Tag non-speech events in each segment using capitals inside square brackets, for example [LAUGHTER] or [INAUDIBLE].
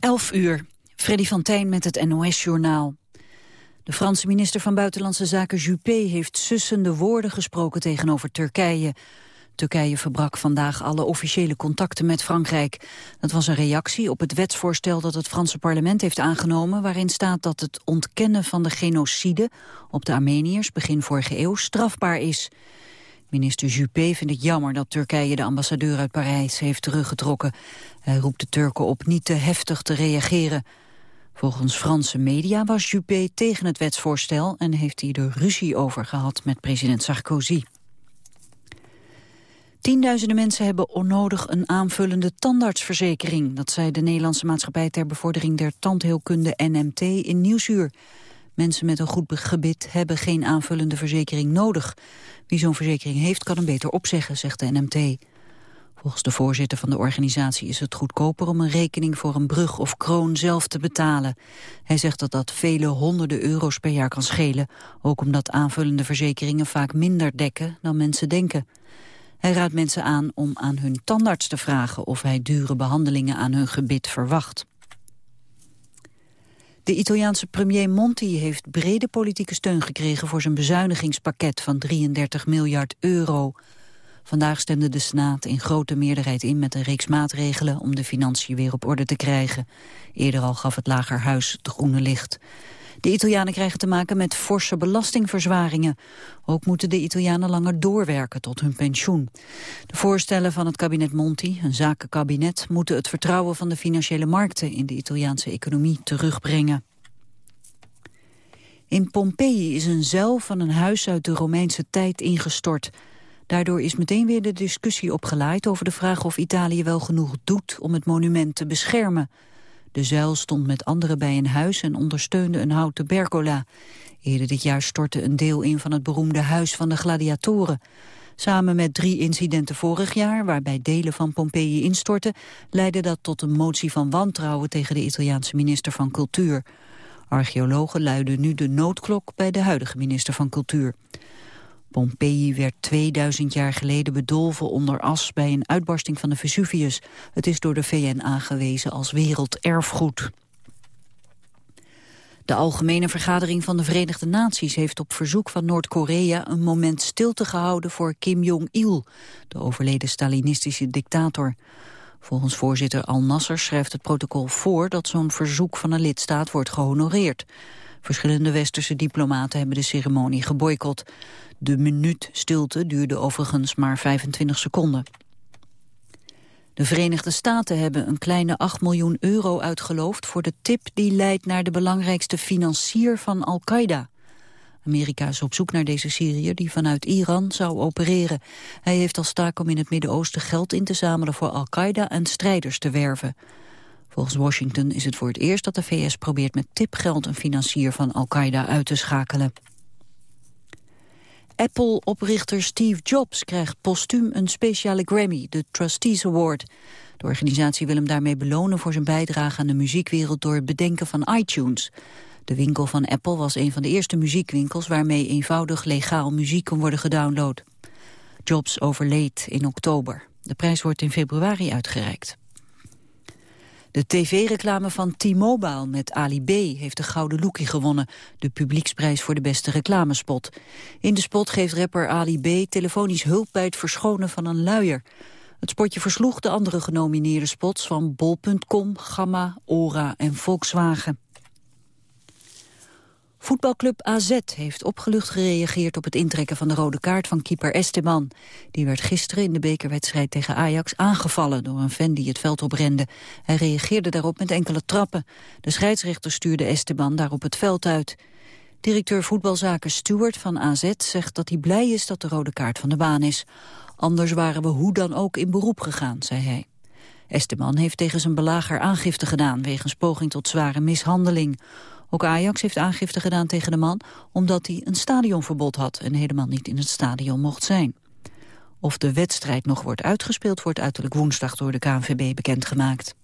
11 uur. Freddy van Tijn met het NOS-journaal. De Franse minister van Buitenlandse Zaken Juppé heeft sussende woorden gesproken tegenover Turkije. Turkije verbrak vandaag alle officiële contacten met Frankrijk. Dat was een reactie op het wetsvoorstel dat het Franse parlement heeft aangenomen... waarin staat dat het ontkennen van de genocide op de Armeniërs begin vorige eeuw strafbaar is. Minister Juppé vindt het jammer dat Turkije de ambassadeur uit Parijs heeft teruggetrokken. Hij roept de Turken op niet te heftig te reageren. Volgens Franse media was Juppé tegen het wetsvoorstel en heeft hij er ruzie over gehad met president Sarkozy. Tienduizenden mensen hebben onnodig een aanvullende tandartsverzekering. Dat zei de Nederlandse Maatschappij ter bevordering der tandheelkunde NMT in Nieuwsuur. Mensen met een goed gebit hebben geen aanvullende verzekering nodig. Wie zo'n verzekering heeft kan hem beter opzeggen, zegt de NMT. Volgens de voorzitter van de organisatie is het goedkoper om een rekening voor een brug of kroon zelf te betalen. Hij zegt dat dat vele honderden euro's per jaar kan schelen, ook omdat aanvullende verzekeringen vaak minder dekken dan mensen denken. Hij raadt mensen aan om aan hun tandarts te vragen of hij dure behandelingen aan hun gebit verwacht. De Italiaanse premier Monti heeft brede politieke steun gekregen voor zijn bezuinigingspakket van 33 miljard euro. Vandaag stemde de Senaat in grote meerderheid in met een reeks maatregelen om de financiën weer op orde te krijgen. Eerder al gaf het Lagerhuis het groene licht. De Italianen krijgen te maken met forse belastingverzwaringen. Ook moeten de Italianen langer doorwerken tot hun pensioen. De voorstellen van het kabinet Monti, een zakenkabinet... moeten het vertrouwen van de financiële markten in de Italiaanse economie terugbrengen. In Pompeji is een zuil van een huis uit de Romeinse tijd ingestort. Daardoor is meteen weer de discussie opgeleid over de vraag of Italië wel genoeg doet om het monument te beschermen. De zuil stond met anderen bij een huis en ondersteunde een houten pergola. Eerder dit jaar stortte een deel in van het beroemde Huis van de Gladiatoren. Samen met drie incidenten vorig jaar, waarbij delen van Pompeji instortten... leidde dat tot een motie van wantrouwen tegen de Italiaanse minister van Cultuur. Archeologen luiden nu de noodklok bij de huidige minister van Cultuur. Pompeji werd 2000 jaar geleden bedolven onder as bij een uitbarsting van de Vesuvius. Het is door de VN aangewezen als werelderfgoed. De Algemene Vergadering van de Verenigde Naties heeft op verzoek van Noord-Korea een moment stilte gehouden voor Kim Jong-il, de overleden Stalinistische dictator. Volgens voorzitter Al-Nasser schrijft het protocol voor dat zo'n verzoek van een lidstaat wordt gehonoreerd. Verschillende westerse diplomaten hebben de ceremonie geboycott. De minuut stilte duurde overigens maar 25 seconden. De Verenigde Staten hebben een kleine 8 miljoen euro uitgeloofd... voor de tip die leidt naar de belangrijkste financier van Al-Qaeda. Amerika is op zoek naar deze Syriër die vanuit Iran zou opereren. Hij heeft als taak om in het Midden-Oosten geld in te zamelen voor Al-Qaeda en strijders te werven. Volgens Washington is het voor het eerst dat de VS probeert met tipgeld een financier van Al-Qaeda uit te schakelen. Apple-oprichter Steve Jobs krijgt postuum een speciale Grammy, de Trustees Award. De organisatie wil hem daarmee belonen voor zijn bijdrage aan de muziekwereld door het bedenken van iTunes. De winkel van Apple was een van de eerste muziekwinkels waarmee eenvoudig legaal muziek kon worden gedownload. Jobs overleed in oktober. De prijs wordt in februari uitgereikt. De tv-reclame van T-Mobile met Ali B heeft de Gouden Lookie gewonnen, de publieksprijs voor de beste reclamespot. In de spot geeft rapper Ali B telefonisch hulp bij het verschonen van een luier. Het spotje versloeg de andere genomineerde spots van Bol.com, Gamma, Ora en Volkswagen. Voetbalclub AZ heeft opgelucht gereageerd op het intrekken van de rode kaart van keeper Esteban. Die werd gisteren in de bekerwedstrijd tegen Ajax aangevallen door een fan die het veld oprende. Hij reageerde daarop met enkele trappen. De scheidsrechter stuurde Esteban daarop het veld uit. Directeur voetbalzaken Stewart van AZ zegt dat hij blij is dat de rode kaart van de baan is. Anders waren we hoe dan ook in beroep gegaan, zei hij. Esteban heeft tegen zijn belager aangifte gedaan wegens poging tot zware mishandeling. Ook Ajax heeft aangifte gedaan tegen de man omdat hij een stadionverbod had en helemaal niet in het stadion mocht zijn. Of de wedstrijd nog wordt uitgespeeld wordt uiterlijk woensdag door de KNVB bekendgemaakt.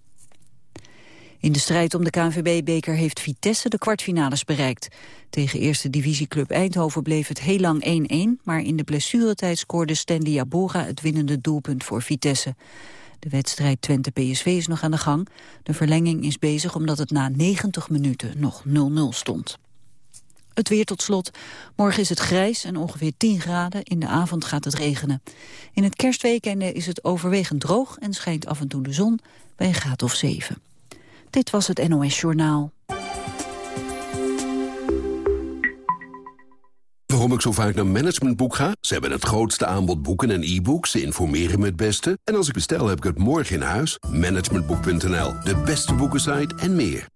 In de strijd om de KNVB-beker heeft Vitesse de kwartfinales bereikt. Tegen eerste divisieclub Eindhoven bleef het heel lang 1-1... maar in de blessuretijd scoorde Stanley Abora het winnende doelpunt voor Vitesse. De wedstrijd Twente-PSV is nog aan de gang. De verlenging is bezig omdat het na 90 minuten nog 0-0 stond. Het weer tot slot. Morgen is het grijs en ongeveer 10 graden. In de avond gaat het regenen. In het kerstweekend is het overwegend droog en schijnt af en toe de zon bij een graad of 7. Dit was het NOS Journaal. Waarom ik zo vaak naar Managementboek ga? Ze hebben het grootste aanbod boeken en e-books. Ze informeren me het beste. En als ik bestel, heb ik het morgen in huis. Managementboek.nl, de beste boekensite en meer.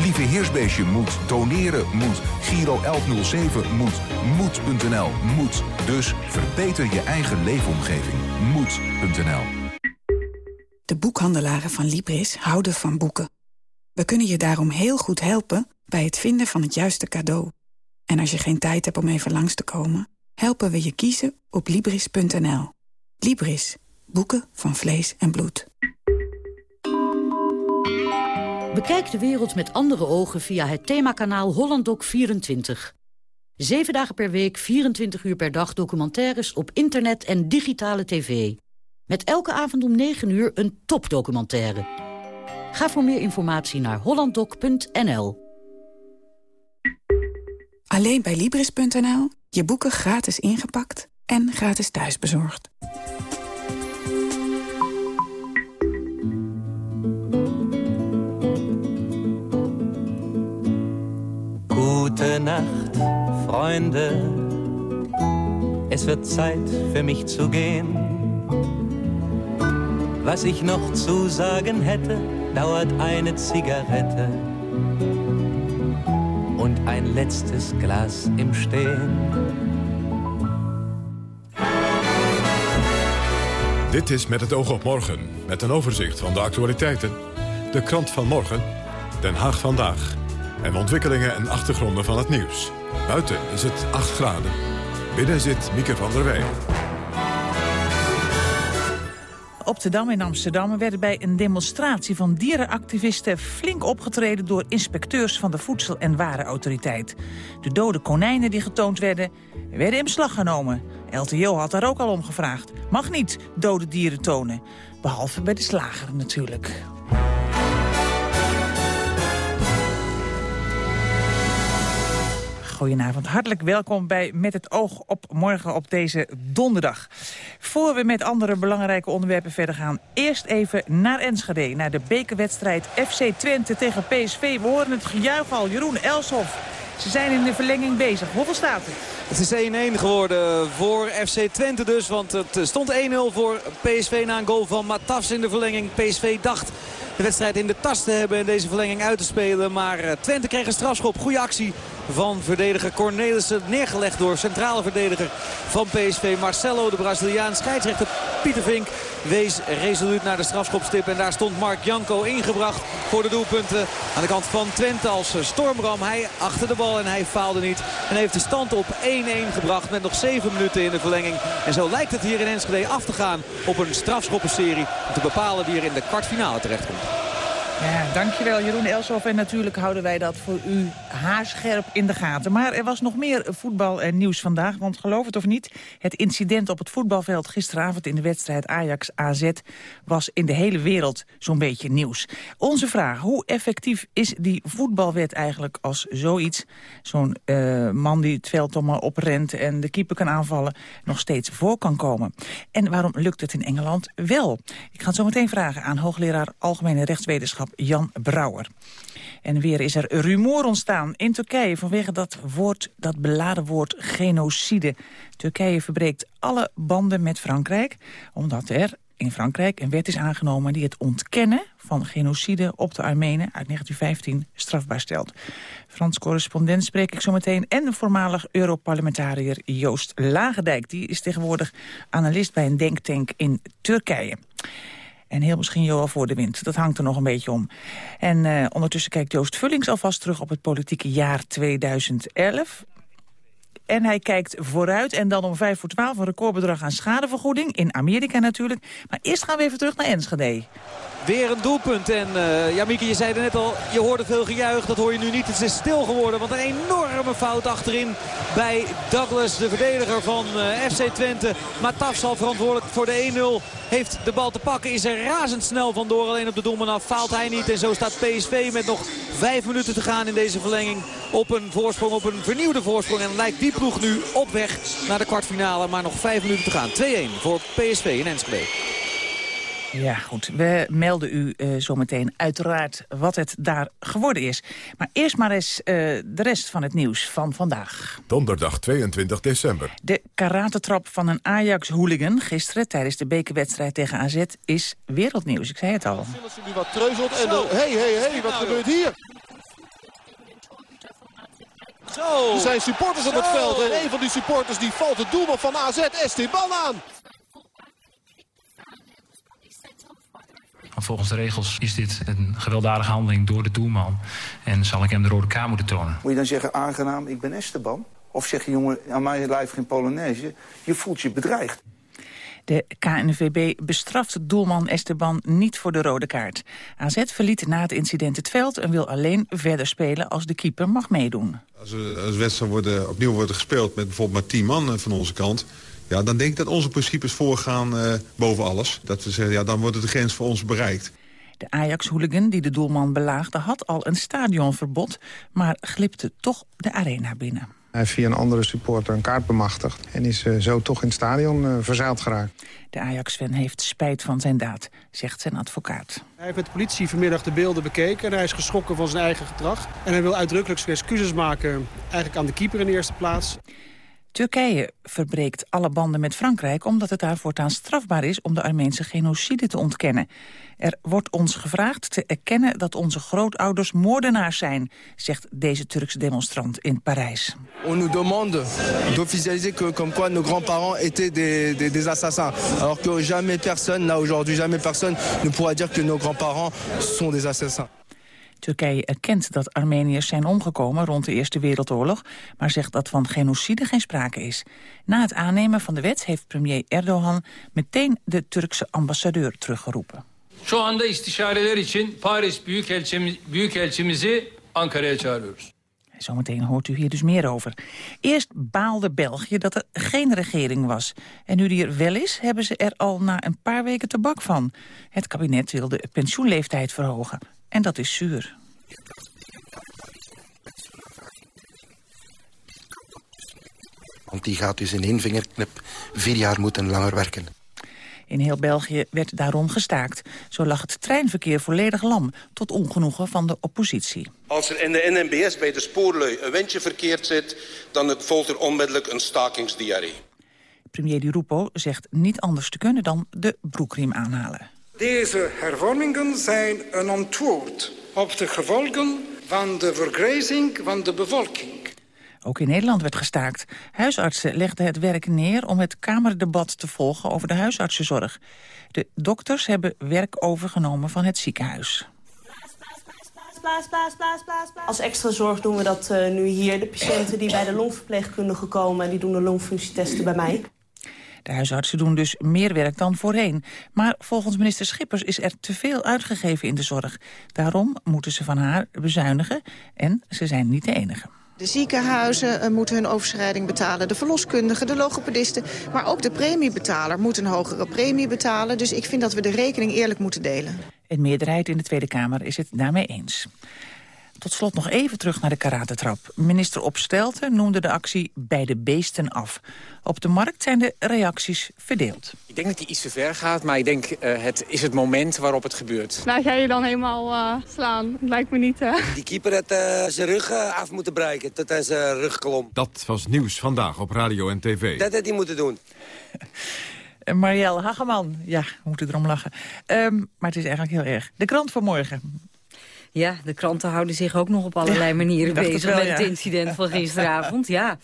Lieve Heersbeestje moet, doneren moet, Giro 1107 moet, moed.nl moet. Dus verbeter je eigen leefomgeving. Moed.nl De boekhandelaren van Libris houden van boeken. We kunnen je daarom heel goed helpen bij het vinden van het juiste cadeau. En als je geen tijd hebt om even langs te komen... helpen we je kiezen op Libris.nl. Libris. Boeken van vlees en bloed. Bekijk de wereld met andere ogen via het themakanaal HollandDoc24. Zeven dagen per week, 24 uur per dag documentaires op internet en digitale tv. Met elke avond om 9 uur een topdocumentaire. Ga voor meer informatie naar hollanddoc.nl. Alleen bij Libris.nl. Je boeken gratis ingepakt en gratis thuisbezorgd. Gute Nacht, Freunde. Es wird Zeit für mich zu gehen. Was ich noch zu sagen hätte, dauert eine Zigarette und ein letztes Glas im Stehen. Dit is Met het oog op morgen, met een overzicht van de actualiteiten. De krant van morgen, Den Haag vandaag en ontwikkelingen en achtergronden van het nieuws. Buiten is het 8 graden. Binnen zit Mieke van der Wij. Op de Dam in Amsterdam werden bij een demonstratie van dierenactivisten flink opgetreden door inspecteurs van de Voedsel- en Warenautoriteit. De dode konijnen die getoond werden, werden in beslag genomen. LTO had daar ook al om gevraagd. Mag niet dode dieren tonen. Behalve bij de slager natuurlijk. Goedenavond, hartelijk welkom bij Met het oog op morgen op deze donderdag. Voor we met andere belangrijke onderwerpen verder gaan... eerst even naar Enschede, naar de bekerwedstrijd FC Twente tegen PSV. We horen het gejuich al, Jeroen Elshoff. Ze zijn in de verlenging bezig. Hoeveel staat het? Het is 1-1 geworden voor FC Twente dus. Want het stond 1-0 voor PSV na een goal van Matafs in de verlenging. PSV dacht de wedstrijd in de tas te hebben en deze verlenging uit te spelen. Maar eh, Twente kreeg een strafschop. Goede actie van verdediger Cornelissen. Neergelegd door centrale verdediger van PSV Marcelo, de Braziliaan. Scheidsrechter Pieter Vink wees resoluut naar de strafschopstip. En daar stond Mark Janko ingebracht voor de doelpunten. Aan de kant van Twente als stormram. Hij achter de bal en hij faalde niet. En heeft de stand op 1-1 gebracht met nog 7 minuten in de verlenging. En zo lijkt het hier in Enschede af te gaan op een strafschoppenserie. Om te bepalen wie er in de kwartfinale terechtkomt. Ja, dankjewel Jeroen Elshoff. En natuurlijk houden wij dat voor u haarscherp in de gaten. Maar er was nog meer voetbal en nieuws vandaag. Want geloof het of niet, het incident op het voetbalveld gisteravond in de wedstrijd Ajax-AZ was in de hele wereld zo'n beetje nieuws. Onze vraag, hoe effectief is die voetbalwet eigenlijk als zoiets, zo'n uh, man die het veld om oprent en de keeper kan aanvallen, nog steeds voor kan komen? En waarom lukt het in Engeland wel? Ik ga het zo meteen vragen aan hoogleraar Algemene Rechtswetenschap Jan Brouwer. En weer is er rumoer ontstaan in Turkije vanwege dat woord, dat beladen woord genocide. Turkije verbreekt alle banden met Frankrijk, omdat er in Frankrijk een wet is aangenomen die het ontkennen van genocide op de Armenen uit 1915 strafbaar stelt. Frans correspondent spreek ik zo meteen en de voormalig Europarlementariër Joost Lagendijk. Die is tegenwoordig analist bij een denktank in Turkije. En heel misschien Johan voor de wind. Dat hangt er nog een beetje om. En uh, ondertussen kijkt Joost Vullings alvast terug op het politieke jaar 2011. En hij kijkt vooruit en dan om 5 voor 12 een recordbedrag aan schadevergoeding. In Amerika natuurlijk. Maar eerst gaan we even terug naar Enschede. Weer een doelpunt. En uh, ja, Mieke, je zei er net al, je hoorde veel gejuich. Dat hoor je nu niet. Het is stil geworden. Want een enorme fout achterin bij Douglas, de verdediger van uh, FC Twente. Mataf zal verantwoordelijk voor de 1-0. Heeft de bal te pakken, is er razendsnel vandoor. Alleen op de doelman af faalt hij niet. En zo staat PSV met nog vijf minuten te gaan in deze verlenging. Op een voorsprong, op een vernieuwde voorsprong. En lijkt die ploeg nu op weg naar de kwartfinale. Maar nog vijf minuten te gaan. 2-1 voor PSV in Enschede. Ja, goed. We melden u uh, zometeen uiteraard wat het daar geworden is. Maar eerst maar eens uh, de rest van het nieuws van vandaag. Donderdag 22 december. De karatentrap van een Ajax-hooligan gisteren... tijdens de bekerwedstrijd tegen AZ is wereldnieuws. Ik zei het al. nu wat treuzelt en. Hé, hé, hé, wat gebeurt hier? Zo. Er zijn supporters op het veld en een van die supporters die valt het doelman van AZ, Esteban, aan. Volgens de regels is dit een gewelddadige handeling door de doelman. En zal ik hem de rode kaart moeten tonen. Moet je dan zeggen, aangenaam, ik ben Esteban? Of zeg je, jongen, aan mij lijf geen Polonaise. Je voelt je bedreigd. De KNVB bestraft doelman Esteban niet voor de rode kaart. AZ verliet na het incident het veld en wil alleen verder spelen als de keeper mag meedoen. Als als wedstrijd worden, opnieuw wordt gespeeld met bijvoorbeeld maar tien man van onze kant... Ja, dan denk ik dat onze principes voorgaan uh, boven alles. Dat we zeggen, ja, dan wordt de grens voor ons bereikt. De Ajax-hooligan die de doelman belaagde had al een stadionverbod... maar glipte toch de arena binnen. Hij heeft via een andere supporter een kaart bemachtigd... en is uh, zo toch in het stadion uh, verzeild geraakt. De Ajax-fan heeft spijt van zijn daad, zegt zijn advocaat. Hij heeft met de politie vanmiddag de beelden bekeken... en hij is geschrokken van zijn eigen gedrag. En hij wil uitdrukkelijk zijn excuses maken... eigenlijk aan de keeper in de eerste plaats. Turkije verbreekt alle banden met Frankrijk... omdat het daar voortaan strafbaar is om de Armeense genocide te ontkennen. Er wordt ons gevraagd te erkennen dat onze grootouders moordenaars zijn... zegt deze Turkse demonstrant in Parijs. On nous demande d'officialiser que comme quoi nos grands-parents étaient des, des, des, assassins. Alors que jamais personne, là aujourd'hui, jamais personne ne pourra dire que nos grands-parents sont des assassins. Turkije erkent dat Armeniërs zijn omgekomen rond de Eerste Wereldoorlog... maar zegt dat van genocide geen sprake is. Na het aannemen van de wet heeft premier Erdogan... meteen de Turkse ambassadeur teruggeroepen. Şu anda istişareler için Paris Büyükelçimizi Ankara'ya çağırıyoruz. Zometeen hoort u hier dus meer over. Eerst baalde België dat er geen regering was. En nu die er wel is, hebben ze er al na een paar weken tabak van. Het kabinet wil de pensioenleeftijd verhogen. En dat is zuur. Want die gaat dus in één vingerknip vier jaar moeten langer werken. In heel België werd daarom gestaakt. Zo lag het treinverkeer volledig lam, tot ongenoegen van de oppositie. Als er in de NMBS bij de spoorlui een windje verkeerd zit... dan volgt er onmiddellijk een stakingsdiarree. Premier Di Rupo zegt niet anders te kunnen dan de broekriem aanhalen. Deze hervormingen zijn een antwoord op de gevolgen van de vergrijzing van de bevolking. Ook in Nederland werd gestaakt. Huisartsen legden het werk neer om het Kamerdebat te volgen over de huisartsenzorg. De dokters hebben werk overgenomen van het ziekenhuis. Als extra zorg doen we dat uh, nu hier. De patiënten die bij de longverpleegkundige komen... die doen de longfunctietesten bij mij. De huisartsen doen dus meer werk dan voorheen. Maar volgens minister Schippers is er te veel uitgegeven in de zorg. Daarom moeten ze van haar bezuinigen en ze zijn niet de enige. De ziekenhuizen eh, moeten hun overschrijding betalen, de verloskundigen, de logopedisten. Maar ook de premiebetaler moet een hogere premie betalen. Dus ik vind dat we de rekening eerlijk moeten delen. Een meerderheid in de Tweede Kamer is het daarmee eens. Tot slot nog even terug naar de karatentrap. Minister Opstelten noemde de actie bij de beesten af. Op de markt zijn de reacties verdeeld. Ik denk dat hij iets te ver gaat, maar ik denk uh, het is het moment waarop het gebeurt. Nou, ga je dan helemaal uh, slaan? Lijkt me niet. Uh... Die keeper had zijn rug af moeten breken tot hij zijn rug klom. Dat was nieuws vandaag op radio en tv. Dat had hij moeten doen. [LAUGHS] Marielle Hageman, ja, we moeten erom lachen. Um, maar het is eigenlijk heel erg. De krant van morgen. Ja, de kranten houden zich ook nog op allerlei manieren bezig wel, met ja. het incident van [LAUGHS] gisteravond. Ja.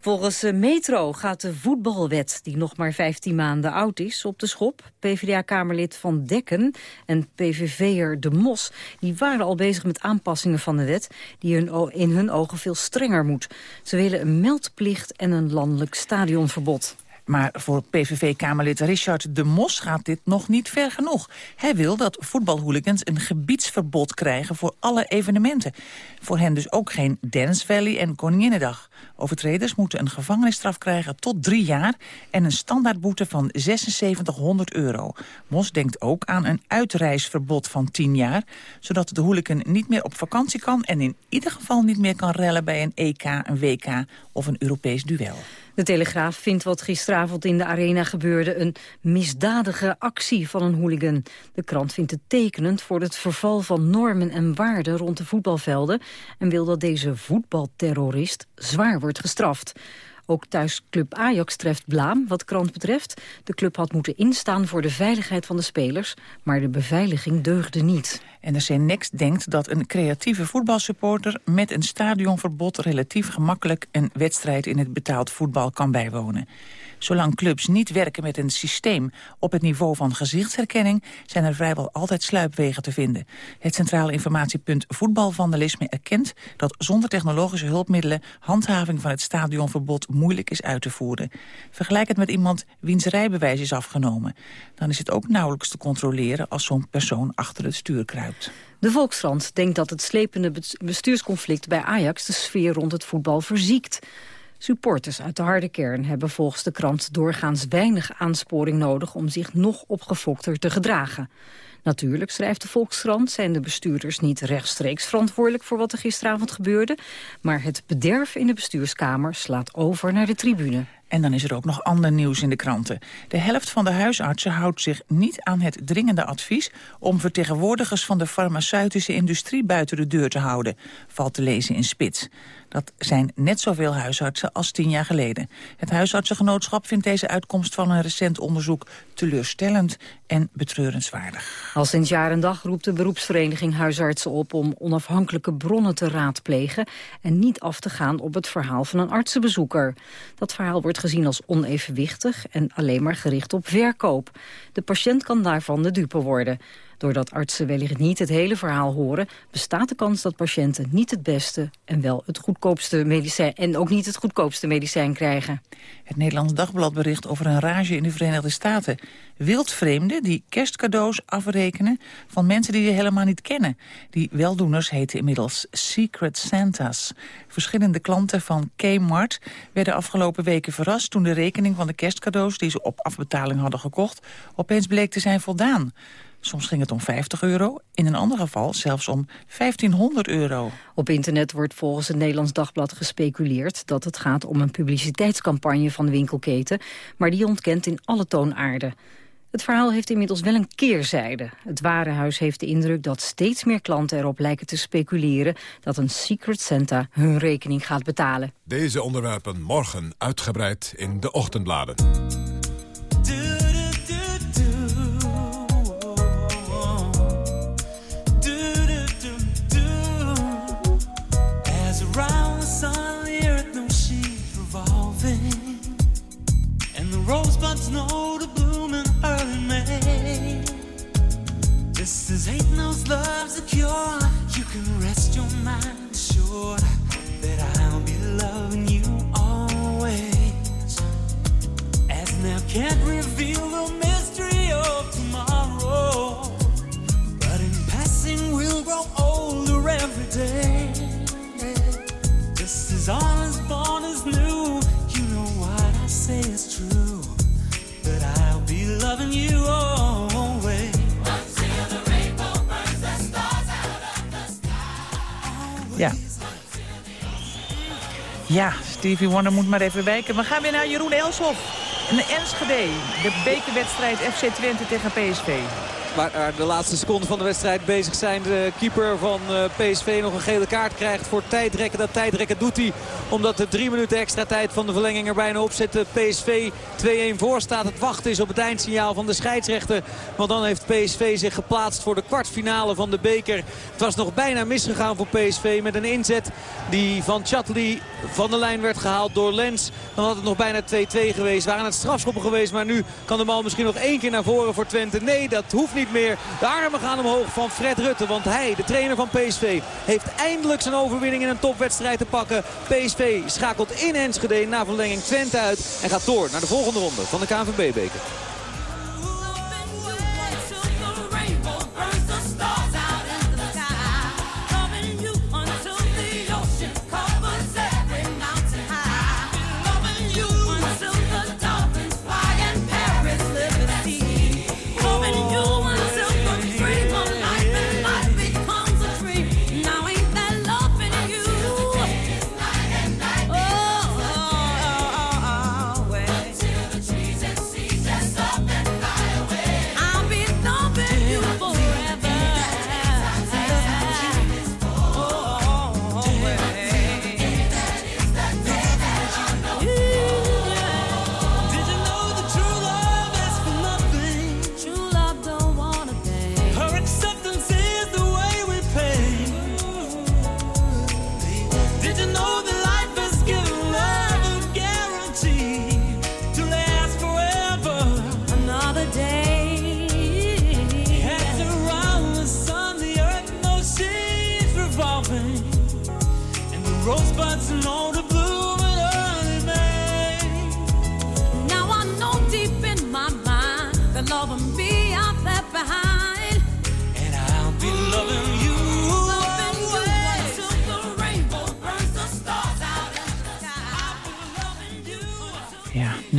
Volgens eh, Metro gaat de voetbalwet, die nog maar 15 maanden oud is, op de schop. PvdA-kamerlid Van Dekken en PVV'er De Mos... die waren al bezig met aanpassingen van de wet... die hun in hun ogen veel strenger moet. Ze willen een meldplicht en een landelijk stadionverbod. Maar voor PVV-kamerlid Richard de Mos gaat dit nog niet ver genoeg. Hij wil dat voetbalhooligans een gebiedsverbod krijgen voor alle evenementen. Voor hen dus ook geen Dance Valley en Koninginnedag. Overtreders moeten een gevangenisstraf krijgen tot drie jaar... en een standaardboete van 7600 euro. Mos denkt ook aan een uitreisverbod van 10 jaar... zodat de hooligan niet meer op vakantie kan... en in ieder geval niet meer kan rellen bij een EK, een WK of een Europees duel. De Telegraaf vindt wat gisteravond in de arena gebeurde... een misdadige actie van een hooligan. De krant vindt het tekenend voor het verval van normen en waarden... rond de voetbalvelden... en wil dat deze voetbalterrorist zwaar wordt gestraft. Ook thuisclub Ajax treft blaam wat krant betreft. De club had moeten instaan voor de veiligheid van de spelers... maar de beveiliging deugde niet. NRC Next denkt dat een creatieve voetbalsupporter met een stadionverbod relatief gemakkelijk een wedstrijd in het betaald voetbal kan bijwonen. Zolang clubs niet werken met een systeem op het niveau van gezichtsherkenning zijn er vrijwel altijd sluipwegen te vinden. Het Centrale Informatiepunt Voetbalvandalisme erkent dat zonder technologische hulpmiddelen handhaving van het stadionverbod moeilijk is uit te voeren. Vergelijk het met iemand wiens rijbewijs is afgenomen. Dan is het ook nauwelijks te controleren als zo'n persoon achter het stuur kruipt. De Volkskrant denkt dat het slepende bes- bestuursconflict bij Ajax... de sfeer rond het voetbal verziekt. Supporters uit de harde kern hebben volgens de krant doorgaans weinig aansporing nodig om zich nog opgefokter te gedragen. Natuurlijk, schrijft de Volkskrant, zijn de bestuurders niet rechtstreeks verantwoordelijk voor wat er gisteravond gebeurde. Maar het bederf in de bestuurskamer slaat over naar de tribune. En dan is er ook nog ander nieuws in de kranten. De helft van de huisartsen houdt zich niet aan het dringende advies... om vertegenwoordigers van de farmaceutische industrie buiten de deur te houden... valt te lezen in Spits. Dat zijn net zoveel huisartsen als tien jaar geleden. Het huisartsengenootschap vindt deze uitkomst van een recent onderzoek... teleurstellend en betreurenswaardig. Al sinds jaar en dag roept de beroepsvereniging huisartsen op om onafhankelijke bronnen te raadplegen en niet af te gaan op het verhaal van een artsenbezoeker. Dat verhaal wordt gezien als onevenwichtig en alleen maar gericht op verkoop. De patiënt kan daarvan de dupe worden. Doordat artsen wellicht niet het hele verhaal horen, bestaat de kans dat patiënten niet het beste en wel het goedkoopste medicijn en ook niet het goedkoopste medicijn krijgen. Het Nederlands Dagblad bericht over een rage in de Verenigde Staten. Wildvreemden die kerstcadeaus afrekenen van mensen die ze helemaal niet kennen. Die weldoeners heten inmiddels Secret Santas. Verschillende klanten van Kmart werden afgelopen weken verrast... toen de rekening van de kerstcadeaus die ze op afbetaling hadden gekocht... opeens bleek te zijn voldaan. Soms ging het om 50 euro, in een ander geval zelfs om 1500 euro. Op internet wordt volgens het Nederlands Dagblad gespeculeerd dat het gaat om een publiciteitscampagne van de winkelketen, maar die ontkent in alle toonaarden. Het verhaal heeft inmiddels wel een keerzijde. Het Warenhuis heeft de indruk dat steeds meer klanten erop lijken te speculeren dat een Secret Santa hun rekening gaat betalen. Deze onderwerpen morgen uitgebreid in de ochtendbladen. As hate knows love's a cure, you can rest your mind assured that I'll be loving you always. As now can't reveal the mystery of tomorrow, but in passing we'll grow older every day. Just as all is born is new, you know what I say is true. That I'll be loving you always. Ja. Ja, Stevie Wonder moet maar even wijken. We gaan weer naar Jeroen Elshoff. En de Enschede, de bekerwedstrijd FC Twente tegen PSV. waar de laatste seconden van de wedstrijd bezig zijn. De keeper van PSV nog een gele kaart krijgt voor tijdrekken. Dat tijdrekken doet hij omdat de drie minuten extra tijd van de verlenging er bijna op zit. PSV 2-1 voor staat. Het wachten is op het eindsignaal van de scheidsrechter. Want dan heeft PSV zich geplaatst voor de kwartfinale van de beker. Het was nog bijna misgegaan voor PSV met een inzet die van Chatli van de lijn werd gehaald door Lens. Dan had het nog bijna 2-2 geweest. Waren het strafschoppen geweest. Maar nu kan de bal misschien nog één keer naar voren voor Twente. Nee, dat hoeft niet meer. De armen gaan omhoog van Fred Rutte. Want hij, de trainer van PSV, heeft eindelijk zijn overwinning in een topwedstrijd te pakken. PSV schakelt in Enschede na verlenging Twente uit. En gaat door naar de volgende ronde van de KNVB-beker. all the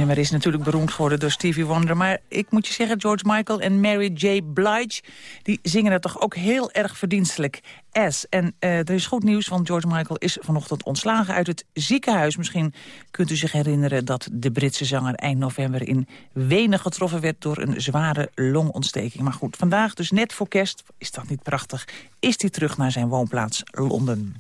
nummer is natuurlijk beroemd geworden door Stevie Wonder. Maar ik moet je zeggen, George Michael en Mary J. Blige... die zingen het toch ook heel erg verdienstelijk. S. En uh, er is goed nieuws, want George Michael is vanochtend ontslagen uit het ziekenhuis. Misschien kunt u zich herinneren dat de Britse zanger eind november in Wenen getroffen werd door een zware longontsteking. Maar goed, vandaag dus net voor kerst, is dat niet prachtig, is hij terug naar zijn woonplaats Londen.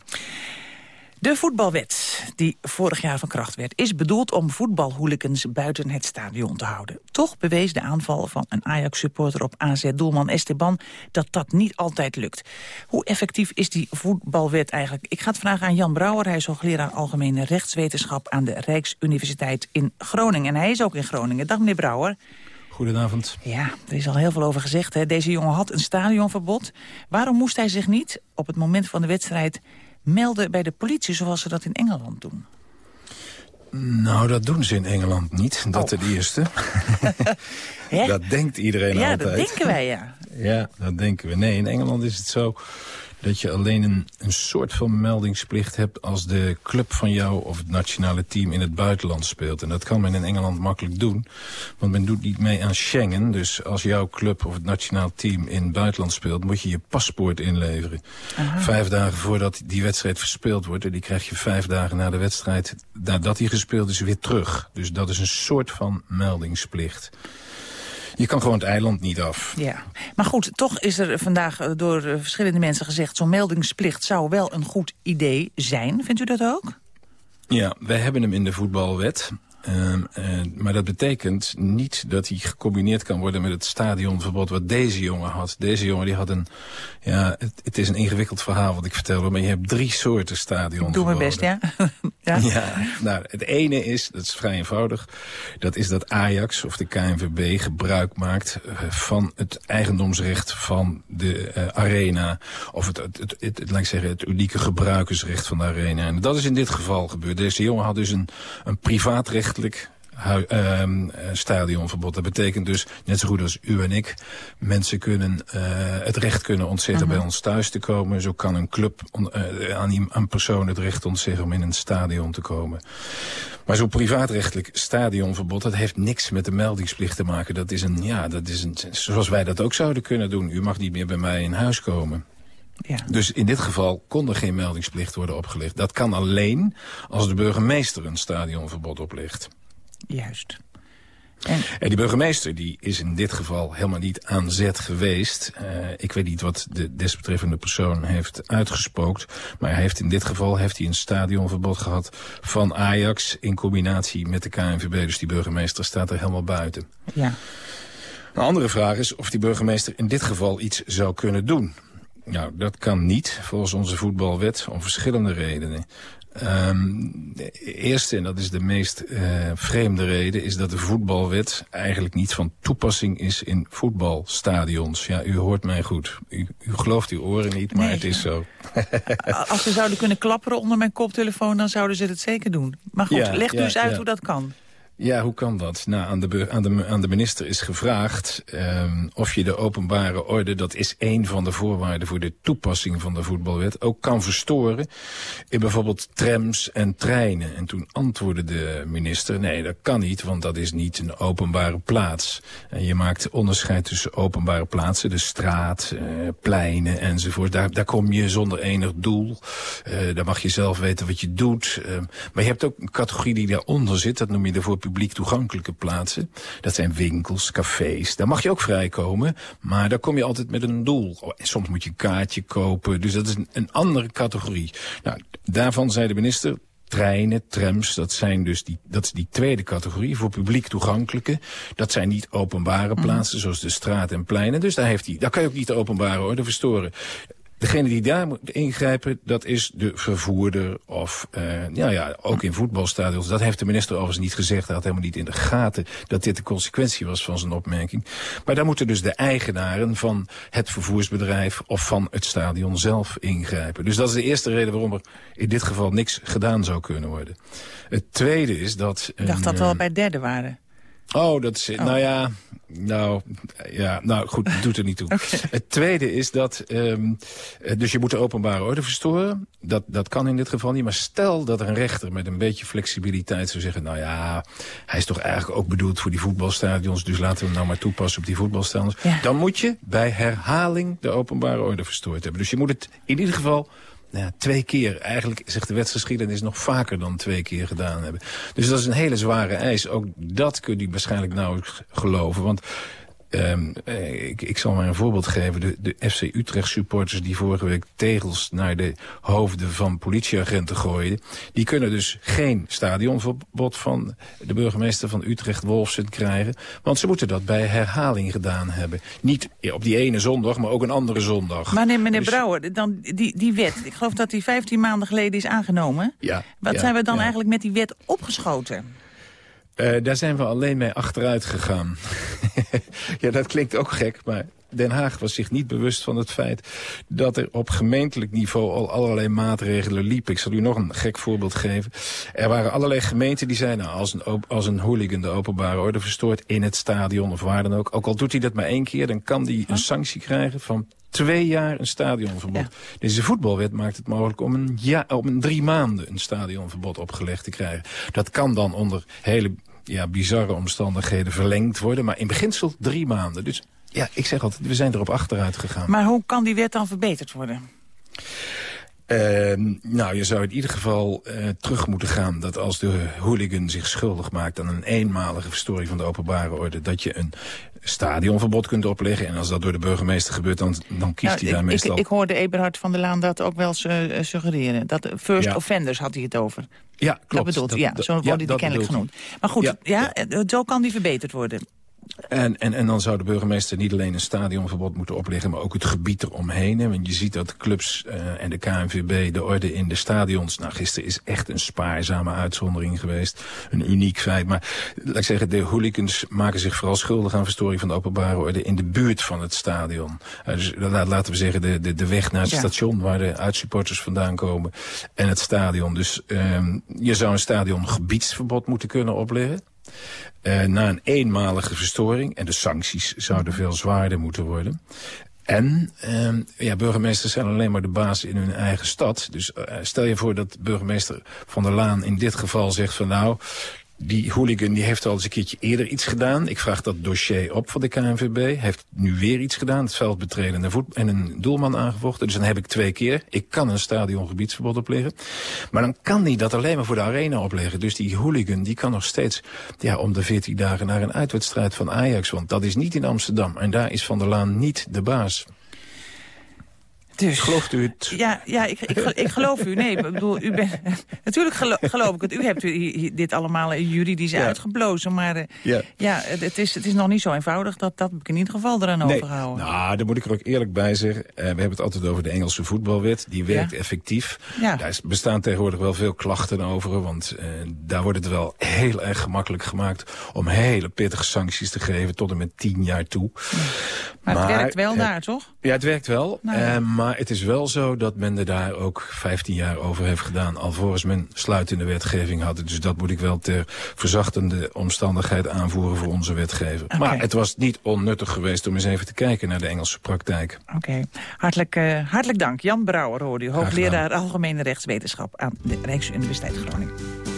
De voetbalwet, die vorig jaar van kracht werd... is bedoeld om voetbalhooligans buiten het stadion te houden. Toch bewees de aanval van een Ajax-supporter op AZ-doelman Esteban... dat dat niet altijd lukt. Hoe effectief is die voetbalwet eigenlijk? Ik ga het vragen aan Jan Brouwer. Hij is hoogleraar Algemene Rechtswetenschap... aan de Rijksuniversiteit in Groningen. En hij is ook in Groningen. Dag meneer Brouwer. Goedenavond. Ja, er is al heel veel over gezegd. Hè. Deze jongen had een stadionverbod. Waarom moest hij zich niet op het moment van de wedstrijd melden bij de politie zoals ze dat in Engeland doen? Nou, dat doen ze in Engeland niet, dat oh. ten eerste. [LAUGHS] dat denkt iedereen ja, altijd. Ja, dat denken wij, ja. [LAUGHS] ja, dat denken we. Nee, in Engeland is het zo dat je alleen een, een soort van meldingsplicht hebt... als de club van jou of het nationale team in het buitenland speelt. En dat kan men in Engeland makkelijk doen. Want men doet niet mee aan Schengen. Dus als jouw club of het nationaal team in het buitenland speelt... moet je je paspoort inleveren. Vijf dagen voordat die wedstrijd verspeeld wordt... en die krijg je vijf dagen na de wedstrijd... nadat die gespeeld is, weer terug. Dus dat is een soort van meldingsplicht. Je kan gewoon het eiland niet af. Ja, maar goed, toch is er vandaag eh, door eh, verschillende mensen gezegd... zo'n meldingsplicht zou wel een goed idee zijn. Vindt u dat ook? Ja, wij hebben hem in de voetbalwet. Um, uh, maar dat betekent niet dat hij gecombineerd kan worden met het stadionverbod wat deze jongen had. Deze jongen die had een, ja, het, het is een ingewikkeld verhaal wat ik vertel, maar je hebt drie soorten stadionverboden. Doe mijn best, ja. [LAUGHS] ja. ja. nou, het ene is, dat is vrij eenvoudig, dat is dat Ajax of de KNVB gebruik maakt uh, van het eigendomsrecht van de uh, arena. Of het, het, het, het, laat ik zeggen, het unieke gebruikersrecht van de arena. En dat is in dit geval gebeurd. Deze jongen had dus een, een privaatrecht uh, stadionverbod. Dat betekent dus, net zo goed als u en ik, mensen kunnen uh, het recht kunnen ontzeggen uh -huh. bij ons thuis te komen. Zo kan een club uh, aan een persoon het recht ontzeggen om in een stadion te komen. Maar zo'n privaatrechtelijk stadionverbod, dat heeft niks met de meldingsplicht te maken. Dat is een, ja, dat is een, zoals wij dat ook zouden kunnen doen. U mag niet meer bij mij in huis komen. Ja. Dus in dit geval kon er geen meldingsplicht worden opgelegd. Dat kan alleen als de burgemeester een stadionverbod oplegt. Juist. En die burgemeester die is in dit geval helemaal niet aan zet geweest. Uh, ik weet niet wat de desbetreffende persoon heeft uitgespookt. Maar hij heeft in dit geval heeft hij een stadionverbod gehad van Ajax... in combinatie met de KNVB. Dus die burgemeester staat er helemaal buiten. Ja. Een andere vraag is of die burgemeester in dit geval iets zou kunnen doen. Nou, dat kan niet, volgens onze voetbalwet, om verschillende redenen. Um, de eerste, en dat is de meest uh, vreemde reden... is dat de voetbalwet eigenlijk niet van toepassing is in voetbalstadions. Ja, u hoort mij goed. U, u gelooft uw oren niet, maar Nee, het is zo. [LAUGHS] Als ze zouden kunnen klapperen onder mijn koptelefoon... dan zouden ze het zeker doen. Maar goed, Ja, leg ja, dus uit ja. hoe dat kan. Ja, hoe kan dat? Nou, aan de, aan de, aan de minister is gevraagd um, of je de openbare orde... dat is één van de voorwaarden voor de toepassing van de voetbalwet... ook kan verstoren in bijvoorbeeld trams en treinen. En toen antwoordde de minister... nee, dat kan niet, want dat is niet een openbare plaats. En je maakt onderscheid tussen openbare plaatsen... de straat, uh, pleinen enzovoort. Daar, daar kom je zonder enig doel. Uh, daar mag je zelf weten wat je doet. Uh, maar je hebt ook een categorie die daaronder zit. Dat noem je de publiek toegankelijke plaatsen. Dat zijn winkels, cafés. Daar mag je ook vrijkomen. Maar daar kom je altijd met een doel. Oh, en soms moet je een kaartje kopen. Dus dat is een, een andere categorie. Nou, daarvan zei de minister... Treinen, trams, dat, zijn dus die, dat is die tweede categorie voor publiek toegankelijke. Dat zijn niet openbare plaatsen zoals de straat en pleinen. Dus daar, heeft hij, daar kan je ook niet de openbare orde verstoren. Degene die daar moet ingrijpen, dat is de vervoerder of, uh, ja, ja, ook in voetbalstadions. Dat heeft de minister overigens niet gezegd. Hij had helemaal niet in de gaten dat dit de consequentie was van zijn opmerking. Maar daar moeten dus de eigenaren van het vervoersbedrijf of van het stadion zelf ingrijpen. Dus dat is de eerste reden waarom er in dit geval niks gedaan zou kunnen worden. Het tweede is dat... Ik dacht dat we al bij derde waren. Oh, dat is, nou ja, nou, ja, nou goed, doet er niet toe. [LAUGHS] Okay. Het tweede is dat, um, dus je moet de openbare orde verstoren. Dat, dat kan in dit geval niet. Maar stel dat een rechter met een beetje flexibiliteit zou zeggen... nou ja, hij is toch eigenlijk ook bedoeld voor die voetbalstadions... dus laten we hem nou maar toepassen op die voetbalstadions. Ja. Dan moet je bij herhaling de openbare orde verstoord hebben. Dus je moet het in ieder geval nou, twee keer. Eigenlijk zegt de wetsgeschiedenis nog vaker dan twee keer gedaan hebben. Dus dat is een hele zware eis. Ook dat kun je waarschijnlijk nauwelijks geloven. Want Um, ik, ik zal maar een voorbeeld geven. De, de FC Utrecht supporters die vorige week tegels naar de hoofden van politieagenten gooiden. Die kunnen dus geen stadionverbod van de burgemeester van Utrecht Wolfsen krijgen. Want ze moeten dat bij herhaling gedaan hebben. Niet op die ene zondag, maar ook een andere zondag. Maar nee, meneer dus... Brouwer, dan die, die wet. Ik geloof dat die 15 maanden geleden is aangenomen. Ja. Wat ja, zijn we dan ja. eigenlijk met die wet opgeschoten? Uh, daar zijn we alleen mee achteruit gegaan. [LAUGHS] ja, dat klinkt ook gek, maar Den Haag was zich niet bewust van het feit dat er op gemeentelijk niveau al allerlei maatregelen liepen. Ik zal u nog een gek voorbeeld geven. Er waren allerlei gemeenten die zeiden, nou, als een, als een hooligan de openbare orde verstoort in het stadion of waar dan ook. Ook al doet hij dat maar één keer, dan kan hij een sanctie krijgen van twee jaar een stadionverbod. Ja. Dus de voetbalwet maakt het mogelijk om een, ja, om een drie maanden een stadionverbod opgelegd te krijgen. Dat kan dan onder hele ja, bizarre omstandigheden verlengd worden, maar in beginsel drie maanden. Dus ja, ik zeg altijd, we zijn erop achteruit gegaan. Maar hoe kan die wet dan verbeterd worden? Uh, nou, je zou in ieder geval uh, terug moeten gaan dat als de hooligan zich schuldig maakt aan een eenmalige verstoring van de openbare orde, dat je een stadionverbod kunt opleggen. En als dat door de burgemeester gebeurt, dan, dan kiest nou, hij daar ik, meestal... Ik, ik hoorde Eberhard van der Laan dat ook wel uh, suggereren. Dat first ja. offenders had hij het over. Ja, klopt. Dat bedoelt dat, ja, zo wordt ja, hij die kennelijk genoemd. Maar goed, ja, zo kan die verbeterd worden. En, en, en dan zou de burgemeester niet alleen een stadionverbod moeten opleggen... maar ook het gebied eromheen. Want je ziet dat de clubs uh, en de KNVB de orde in de stadions... nou, gisteren is echt een spaarzame uitzondering geweest. Een uniek feit. Maar laat ik zeggen, de hooligans maken zich vooral schuldig... aan verstoring van de openbare orde in de buurt van het stadion. Uh, dus laten we zeggen, de, de, de weg naar het ja. station... waar de uitsupporters vandaan komen en het stadion. Dus um, je zou een stadion gebiedsverbod moeten kunnen opleggen. Uh, na een eenmalige verstoring. En de sancties zouden veel zwaarder moeten worden. En uh, ja, burgemeesters zijn alleen maar de baas in hun eigen stad. Dus uh, stel je voor dat burgemeester Van der Laan in dit geval zegt van nou... die hooligan die heeft al eens een keertje eerder iets gedaan. Ik vraag dat dossier op van de KNVB. Heeft nu weer iets gedaan. Het veld betreden en een, voet en een doelman aangevochten. Dus dan heb ik twee keer. Ik kan een stadiongebiedsverbod opleggen. Maar dan kan die dat alleen maar voor de arena opleggen. Dus die hooligan die kan nog steeds ja, om de 14 dagen naar een uitwedstrijd van Ajax. Want dat is niet in Amsterdam. En daar is Van der Laan niet de baas. Dus, Gelooft u het? Ja, ja ik, ik, ik geloof u. Nee, ik bedoel, u bent, [LAUGHS] natuurlijk gelo geloof ik het. U hebt dit allemaal juridisch Ja. uitgeblozen. Maar eh, Ja. ja, het, is, het is nog niet zo eenvoudig. Dat, dat heb ik in ieder geval eraan overgehouden. Nou, daar moet ik er ook eerlijk bij zeggen. Eh, we hebben het altijd over de Engelse voetbalwet. Die werkt Ja. effectief. Ja. Daar bestaan tegenwoordig wel veel klachten over. Want eh, daar wordt het wel heel erg gemakkelijk gemaakt... om hele pittige sancties te geven tot en met tien jaar toe. Maar, het werkt wel daar, toch? Ja, het werkt wel. Nou maar het is wel zo dat men er daar ook 15 jaar over heeft gedaan... alvorens men sluitende wetgeving had. Dus dat moet ik wel ter verzachtende omstandigheid aanvoeren voor onze wetgever. Maar het was niet onnuttig geweest om eens even te kijken naar de Engelse praktijk. Oké, hartelijk, eh, hartelijk dank. Jan Brouwer hoorde u, hoogleraar Algemene Rechtswetenschap aan de Rijksuniversiteit Groningen.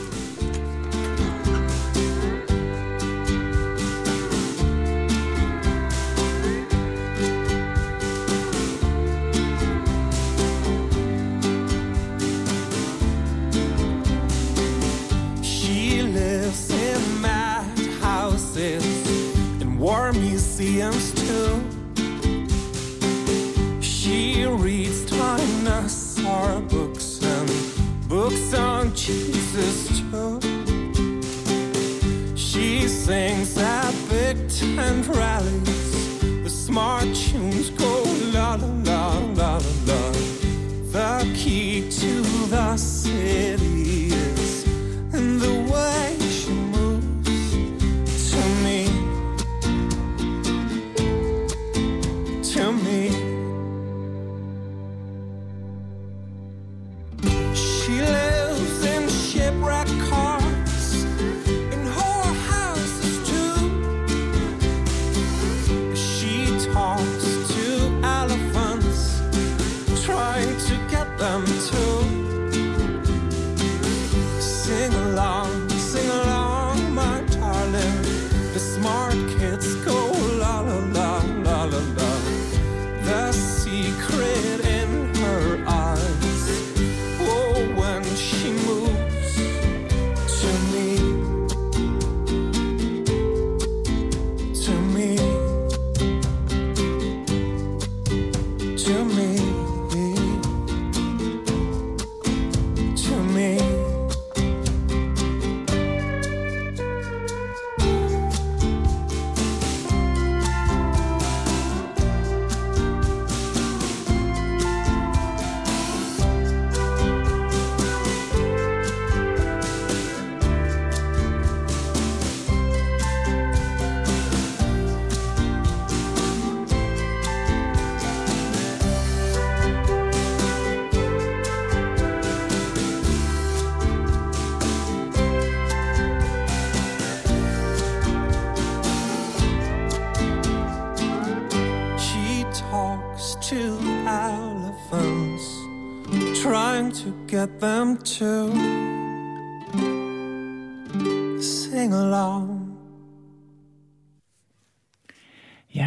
Jesus too. She sings at big tent rallies. The smart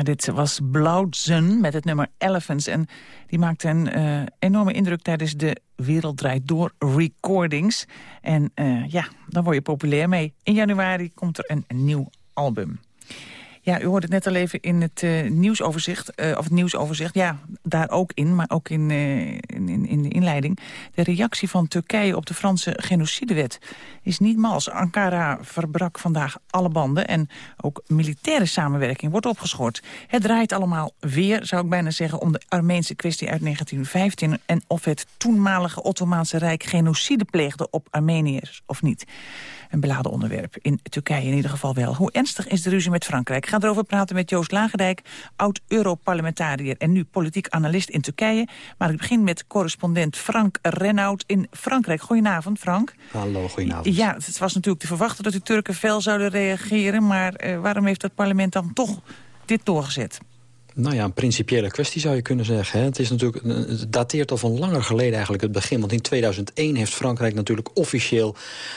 dit was Blauwzen met het nummer Elephants. En die maakte een eh, enorme indruk tijdens de Wereld Door recordings. En eh, ja, daar word je populair mee. In januari komt er een, nieuw album. Ja, u hoorde het net al even in het eh, nieuwsoverzicht. eh, of het nieuwsoverzicht, ja, daar ook in. Maar ook in, eh, in, in, in de inleiding. De reactie van Turkije op de Franse genocidewet is niet mals. Ankara verbrak vandaag alle banden. En ook militaire samenwerking wordt opgeschort. Het draait allemaal weer, zou ik bijna zeggen... om de Armeense kwestie uit 1915... en of het toenmalige Ottomaanse Rijk genocide pleegde op Armeniërs of niet. Een beladen onderwerp. In Turkije in ieder geval wel. Hoe ernstig is de ruzie met Frankrijk? Ik ga erover praten met Joost Lagendijk, oud-Europarlementariër... en nu politiek analist in Turkije. Maar ik begin met correspondent Frank Renaud in Frankrijk. Goedenavond, Frank. Hallo, goedenavond. Ja, het was natuurlijk te verwachten dat de Turken fel zouden reageren... maar eh, waarom heeft het parlement dan toch dit doorgezet? Nou ja, een principiële kwestie zou je kunnen zeggen. Het, is natuurlijk, het dateert al van langer geleden eigenlijk het begin. Want in 2001 heeft Frankrijk natuurlijk officieel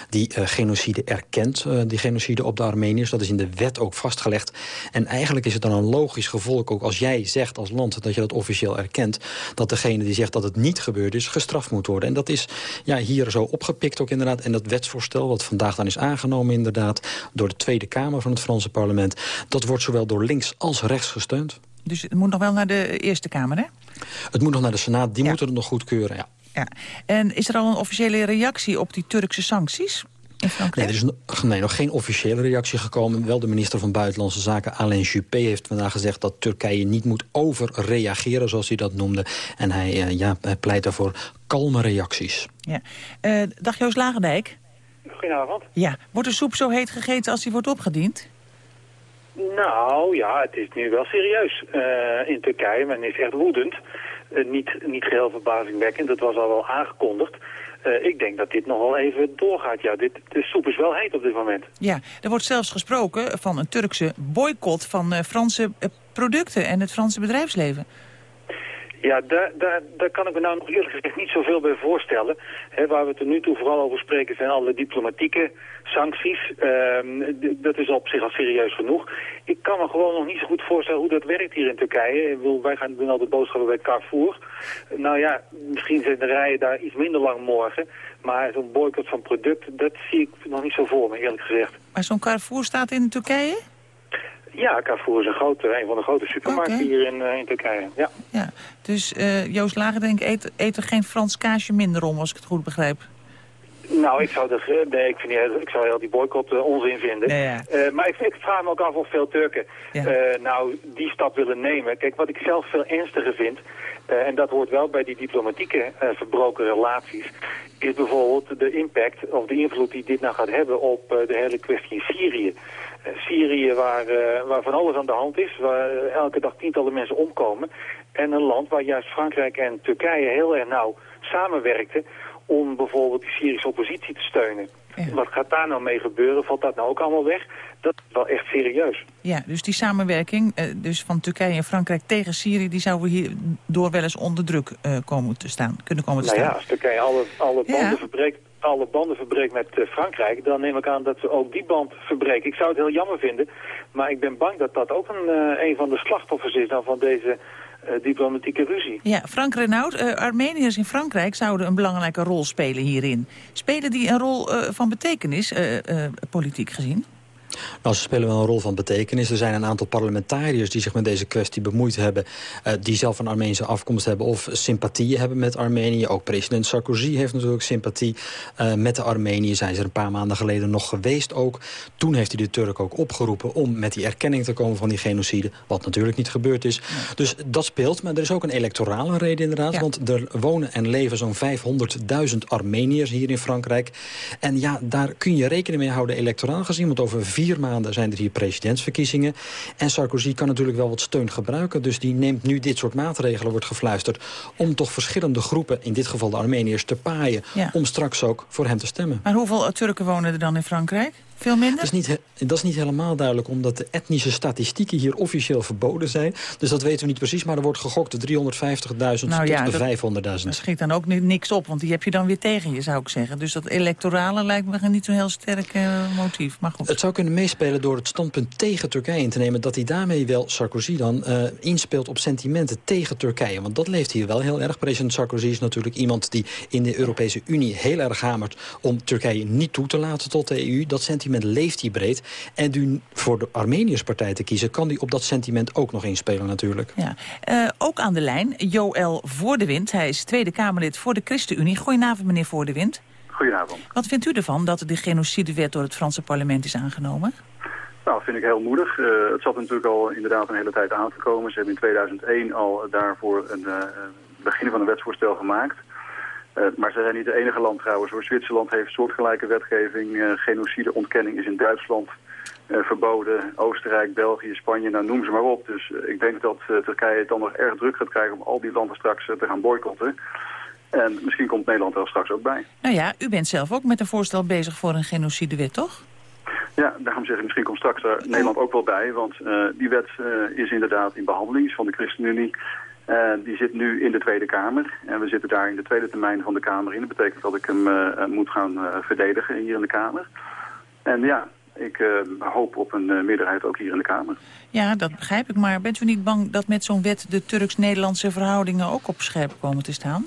die uh, genocide erkend. Uh, die genocide op de Armeniërs. Dat is in de wet ook vastgelegd. En eigenlijk is het dan een logisch gevolg ook als jij zegt als land dat je dat officieel erkent. Dat degene die zegt dat het niet gebeurd is, gestraft moet worden. En dat is ja, hier zo opgepikt ook inderdaad. En dat wetsvoorstel, wat vandaag dan is aangenomen inderdaad... door de Tweede Kamer van het Franse parlement... dat wordt zowel door links als rechts gesteund. Dus het moet nog wel naar de Eerste Kamer, hè? Het moet nog naar de Senaat, die moeten het nog goedkeuren, ja. ja. En is er al een officiële reactie op die Turkse sancties? Nee, er is nee, nog geen officiële reactie gekomen. Wel de minister van Buitenlandse Zaken, Alain Juppé, heeft vandaag gezegd dat Turkije niet moet overreageren, zoals hij dat noemde. En hij, uh, ja, hij pleit daarvoor kalme reacties. Ja. Uh, dag Joost Lagendijk. Goedenavond. Ja. Wordt de soep zo heet gegeten als die wordt opgediend? Nou ja, het is nu wel serieus uh, in Turkije. Men is echt woedend. Uh, niet, niet geheel verbazingwekkend, dat was al wel aangekondigd. Uh, ik denk dat dit nog wel even doorgaat. Ja, dit, de soep is wel heet op dit moment. Ja, er wordt zelfs gesproken van een Turkse boycott van Franse producten en het Franse bedrijfsleven. Ja, daar, daar, daar kan ik me nou nog eerlijk gezegd niet zoveel bij voorstellen. Waar we het er nu toe vooral over spreken zijn alle diplomatieke sancties. Um, dat is op zich al serieus genoeg. Ik kan me gewoon nog niet zo goed voorstellen hoe dat werkt hier in Turkije. Wij gaan doen altijd boodschappen bij Carrefour. Nou ja, misschien zijn de rijen daar iets minder lang morgen. Maar zo'n boycott van producten, dat zie ik nog niet zo voor me, eerlijk gezegd. Maar zo'n Carrefour staat in Turkije? Ja, Carrefour is een, grote, een van de grote supermarkten okay. hier in, uh, in Turkije. Ja. ja. Dus uh, Joost Lagerdenk eet, eet er geen Frans kaasje minder om, als ik het goed begrijp. Nou, ik zou, de, nee, ik, vind niet, ik zou heel die boycott uh, onzin vinden. Nee, ja. uh, maar ik, ik, vraag me ook af of veel Turken ja. uh, nou die stap willen nemen. Kijk, wat ik zelf veel ernstiger vind, en dat hoort wel bij die diplomatieke verbroken relaties, is bijvoorbeeld de impact of de invloed die dit nou gaat hebben op de hele kwestie in Syrië. Syrië waar, waar van alles aan de hand is, waar elke dag tientallen mensen omkomen. En een land waar juist Frankrijk en Turkije heel erg nauw samenwerkten om bijvoorbeeld die Syrische oppositie te steunen. Ja. Wat gaat daar nou mee gebeuren? Valt dat nou ook allemaal weg? Dat is wel echt serieus. Ja, dus die samenwerking uh, dus van Turkije en Frankrijk tegen Syrië... die zouden hierdoor wel eens onder druk komen te staan, kunnen komen te nou staan. ja, als Turkije alle, alle banden ja. verbreekt alle banden verbreekt met uh, Frankrijk... dan neem ik aan dat ze ook die band verbreken. Ik zou het heel jammer vinden, maar ik ben bang dat dat ook een, uh, een van de slachtoffers is... dan van deze uh, diplomatieke ruzie. Ja, Frank Renaud, Armeniërs in Frankrijk zouden een belangrijke rol spelen hierin. Spelen die een rol van betekenis, politiek gezien? Nou, ze spelen wel een rol van betekenis. Er zijn een aantal parlementariërs die zich met deze kwestie bemoeid hebben... Uh, die zelf een Armeense afkomst hebben of sympathieën hebben met Armenië. Ook president Sarkozy heeft natuurlijk sympathie uh, met de Armenië. Zijn ze er een paar maanden geleden nog geweest ook. Toen heeft hij de Turk ook opgeroepen om met die erkenning te komen van die genocide. Wat natuurlijk niet gebeurd is. Ja. Dus dat speelt, maar er is ook een electorale reden inderdaad. Ja. Want er wonen en leven zo'n 500.000 Armeniërs hier in Frankrijk. En ja, daar kun je rekening mee houden electoraal gezien. Want over vier maanden zijn er hier presidentsverkiezingen. En Sarkozy kan natuurlijk wel wat steun gebruiken. Dus die neemt nu dit soort maatregelen, wordt gefluisterd... om toch verschillende groepen, in dit geval de Armeniërs, te paaien... Ja. om straks ook voor hem te stemmen. Maar hoeveel Turken wonen er dan in Frankrijk? Veel minder? Dat is, niet, dat is niet helemaal duidelijk, omdat de etnische statistieken hier officieel verboden zijn. Dus dat weten we niet precies, maar er wordt gegokt 350.000 nou, ja, tot de 500.000. Dat schiet dan ook niks op, want die heb je dan weer tegen je, zou ik zeggen. Dus dat electorale lijkt me niet zo'n heel sterk uh, motief. Maar goed. Het zou kunnen meespelen door het standpunt tegen Turkije in te nemen... dat hij daarmee wel, Sarkozy dan, uh, inspeelt op sentimenten tegen Turkije. Want dat leeft hier wel heel erg. President Sarkozy is natuurlijk iemand die in de Europese Unie heel erg hamert... om Turkije niet toe te laten tot de EU. Dat sentiment leeft hier breed. En nu voor de Armeniërspartij te kiezen... kan die op dat sentiment ook nog inspelen natuurlijk. Ja. Uh, ook aan de lijn, Joël Voordewind. Hij is Tweede Kamerlid voor de ChristenUnie. Goedenavond, meneer Voordewind. Goedenavond. Wat vindt u ervan dat de genocidewet door het Franse parlement is aangenomen? Nou, vind ik heel moedig. Uh, het zat natuurlijk al inderdaad een hele tijd aan te komen. Ze hebben in 2001 al daarvoor een uh, begin van een wetsvoorstel gemaakt. Uh, maar ze zijn niet de enige land trouwens. Hoor. Zwitserland heeft soortgelijke wetgeving. Uh, genocideontkenning is in Duitsland uh, verboden. Oostenrijk, België, Spanje, nou noem ze maar op. Dus ik denk dat Turkije het dan nog erg druk gaat krijgen om al die landen straks te gaan boycotten. En misschien komt Nederland er straks ook bij. Nou ja, u bent zelf ook met een voorstel bezig voor een genocidewet, toch? Ja, daarom zeg ik misschien komt straks er Nederland ook wel bij. Want die wet is inderdaad in behandeling van de ChristenUnie. Uh, die zit nu in de Tweede Kamer. En we zitten daar in de tweede termijn van de Kamer in. Dat betekent dat ik hem moet gaan verdedigen hier in de Kamer. En ja, ik hoop op een meerderheid ook hier in de Kamer. Ja, dat begrijp ik. Maar bent u niet bang dat met zo'n wet de Turks-Nederlandse verhoudingen ook op scherp komen te staan?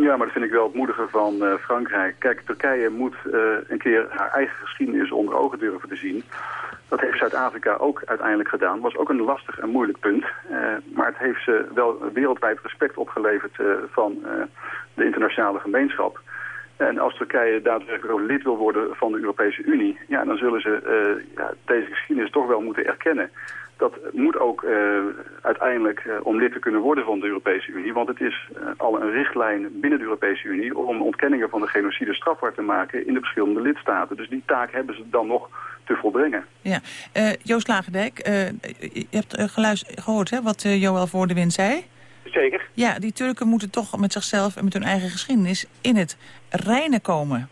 Ja, maar dat vind ik wel het moedige van uh, Frankrijk. Kijk, Turkije moet uh, een keer haar eigen geschiedenis onder ogen durven te zien. Dat heeft Zuid-Afrika ook uiteindelijk gedaan. was ook een lastig en moeilijk punt. Uh, maar het heeft ze wel wereldwijd respect opgeleverd van de internationale gemeenschap. En als Turkije daadwerkelijk lid wil worden van de Europese Unie... Ja, dan zullen ze ja, deze geschiedenis toch wel moeten erkennen dat moet ook uh, uiteindelijk uh, om lid te kunnen worden van de Europese Unie. Want het is uh, al een richtlijn binnen de Europese Unie om ontkenningen van de genocide strafbaar te maken in de verschillende lidstaten. Dus die taak hebben ze dan nog te volbrengen. Ja, Joost Lagendijk, je hebt gehoord hè, wat Joël Voordewind zei? Zeker. Ja, die Turken moeten toch met zichzelf en met hun eigen geschiedenis in het reinen komen.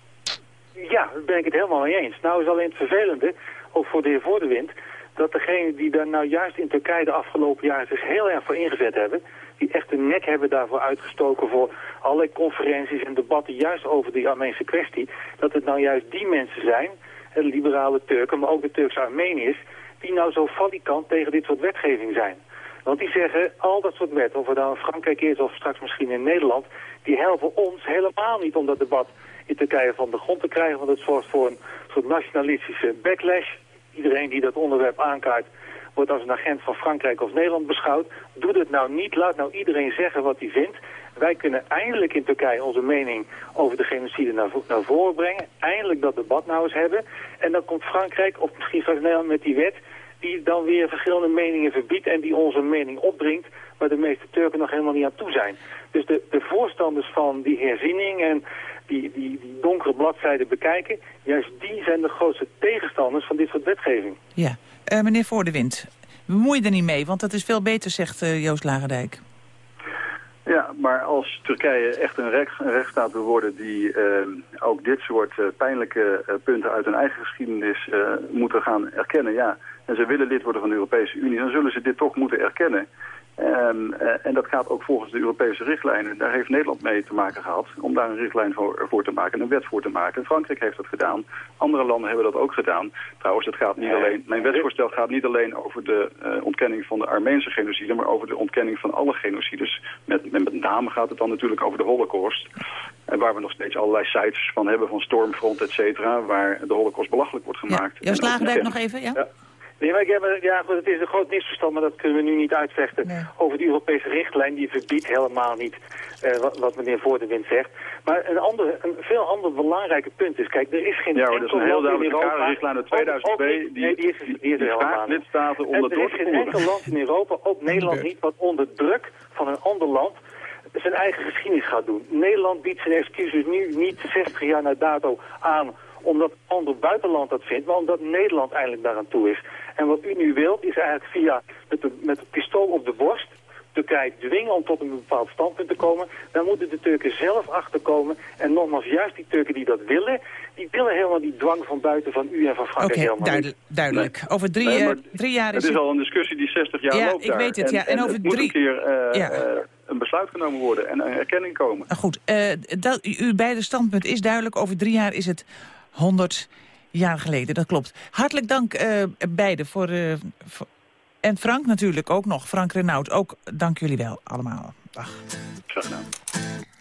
Ja, daar ben ik het helemaal mee eens. Nou is alleen het vervelende, ook voor de heer Voordewind dat degenen die daar nou juist in Turkije de afgelopen jaren zich heel erg voor ingezet hebben, die echt de nek hebben daarvoor uitgestoken voor allerlei conferenties en debatten juist over die Armeense kwestie, dat het nou juist die mensen zijn, de liberale Turken, maar ook de Turkse Armeniërs, die nou zo valikant tegen dit soort wetgeving zijn. Want die zeggen, al dat soort wetten, of het nou in Frankrijk is of straks misschien in Nederland, die helpen ons helemaal niet om dat debat in Turkije van de grond te krijgen, want het zorgt voor een soort nationalistische backlash iedereen die dat onderwerp aankaart wordt als een agent van Frankrijk of Nederland beschouwd. Doe het nou niet, laat nou iedereen zeggen wat hij vindt. Wij kunnen eindelijk in Turkije onze mening over de genocide naar, naar voren brengen. Eindelijk dat debat nou eens hebben. En dan komt Frankrijk, of misschien straks Nederland met die wet... die dan weer verschillende meningen verbiedt en die onze mening opdringt... waar de meeste Turken nog helemaal niet aan toe zijn. Dus de, de voorstanders van die herziening en die, die, die donkere bladzijden bekijken... juist die zijn de grootste tegenstanders van dit soort wetgeving. Ja, uh, meneer Voordewind, bemoei je er niet mee, want dat is veel beter, zegt uh, Joost Lagendijk. Ja, maar als Turkije echt een, recht, een rechtsstaat wil worden die uh, ook dit soort uh, pijnlijke uh, punten uit hun eigen geschiedenis moeten gaan erkennen, ja, en ze willen lid worden van de Europese Unie, dan zullen ze dit toch moeten erkennen. Um, uh, en dat gaat ook volgens de Europese richtlijnen. Daar heeft Nederland mee te maken gehad om daar een richtlijn voor, voor te maken en een wet voor te maken. Frankrijk heeft dat gedaan. Andere landen hebben dat ook gedaan. Trouwens, het gaat niet alleen, mijn wetsvoorstel gaat niet alleen over de uh, ontkenning van de Armeense genocide, maar over de ontkenning van alle genocides. Met, met, met name gaat het dan natuurlijk over de holocaust. En waar we nog steeds allerlei sites van hebben, van Stormfront, et cetera, waar de holocaust belachelijk wordt gemaakt. Ja, Joost Lagendijk nog even, ja? ja. Nee, maar ik heb, ja, het is een groot misverstand, maar dat kunnen we nu niet uitvechten. Nee. Over die Europese richtlijn, die verbiedt helemaal niet uh, wat, wat, meneer Voordewind zegt. Maar een, ander, een veel ander belangrijk punt is, kijk, er is geen Ja, dat is een heel duidelijke kaderrichtlijn uit 2002, die, nee, die, is, die, die, door te voeren. Er is geen enkel land in Europa, ook Nederland niet, wat onder druk van een ander land zijn eigen geschiedenis gaat doen. Nederland biedt zijn excuses nu niet 60 jaar na dato aan omdat ander buitenland dat vindt, maar omdat Nederland eindelijk daaraan toe is. En wat u nu wilt, is eigenlijk via met de, met de pistool op de borst Turkije dwingen om tot een bepaald standpunt te komen. Dan moeten de Turken zelf achterkomen. En nogmaals, juist die Turken die dat willen... die willen helemaal die dwang van buiten van u en van Frankrijk okay, helemaal duidelijk, niet. Duidelijk. Nee. Over drie, nee, drie jaar is het... is al een discussie die 60 jaar ja, loopt ik weet het, ja. En, en, over het drie... moet een keer uh, ja. uh, een besluit genomen worden en een erkenning komen. Goed, uh, dat, uw beide standpunt is duidelijk. Over drie jaar is het 100 jaar geleden, dat klopt. Hartelijk dank uh, beiden voor, uh, voor, En Frank natuurlijk ook nog, Frank Renaud. Ook dank jullie wel allemaal. Dag. Graag.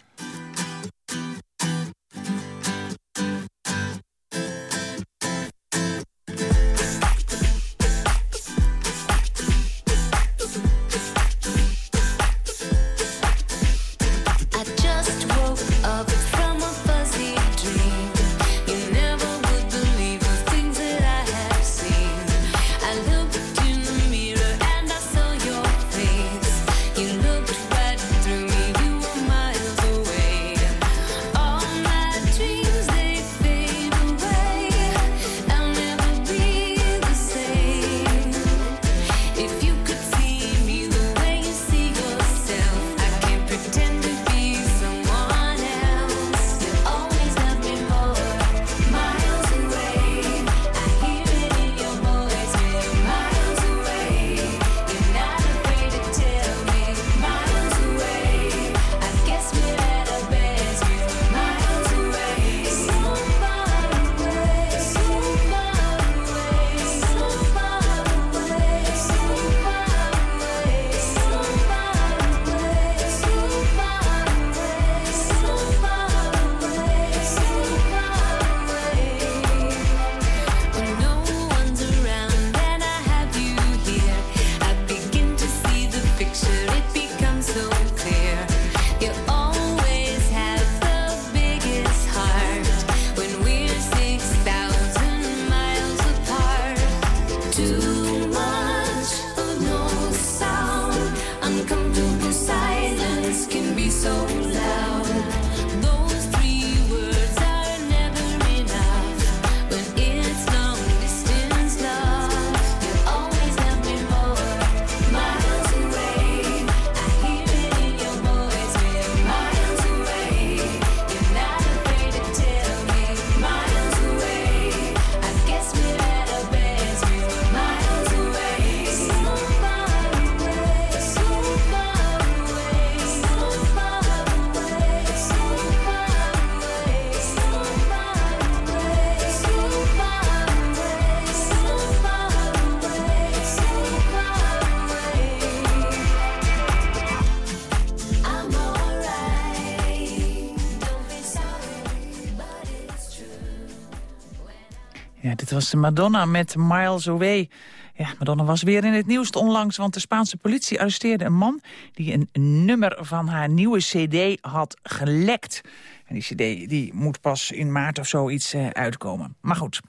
Ja, dit was Madonna met Miles Away. Ja, Madonna was weer in het nieuws onlangs, want de Spaanse politie arresteerde een man die een nummer van haar nieuwe cd had gelekt. En die cd die moet pas in maart of zoiets uh, uitkomen. Maar goed,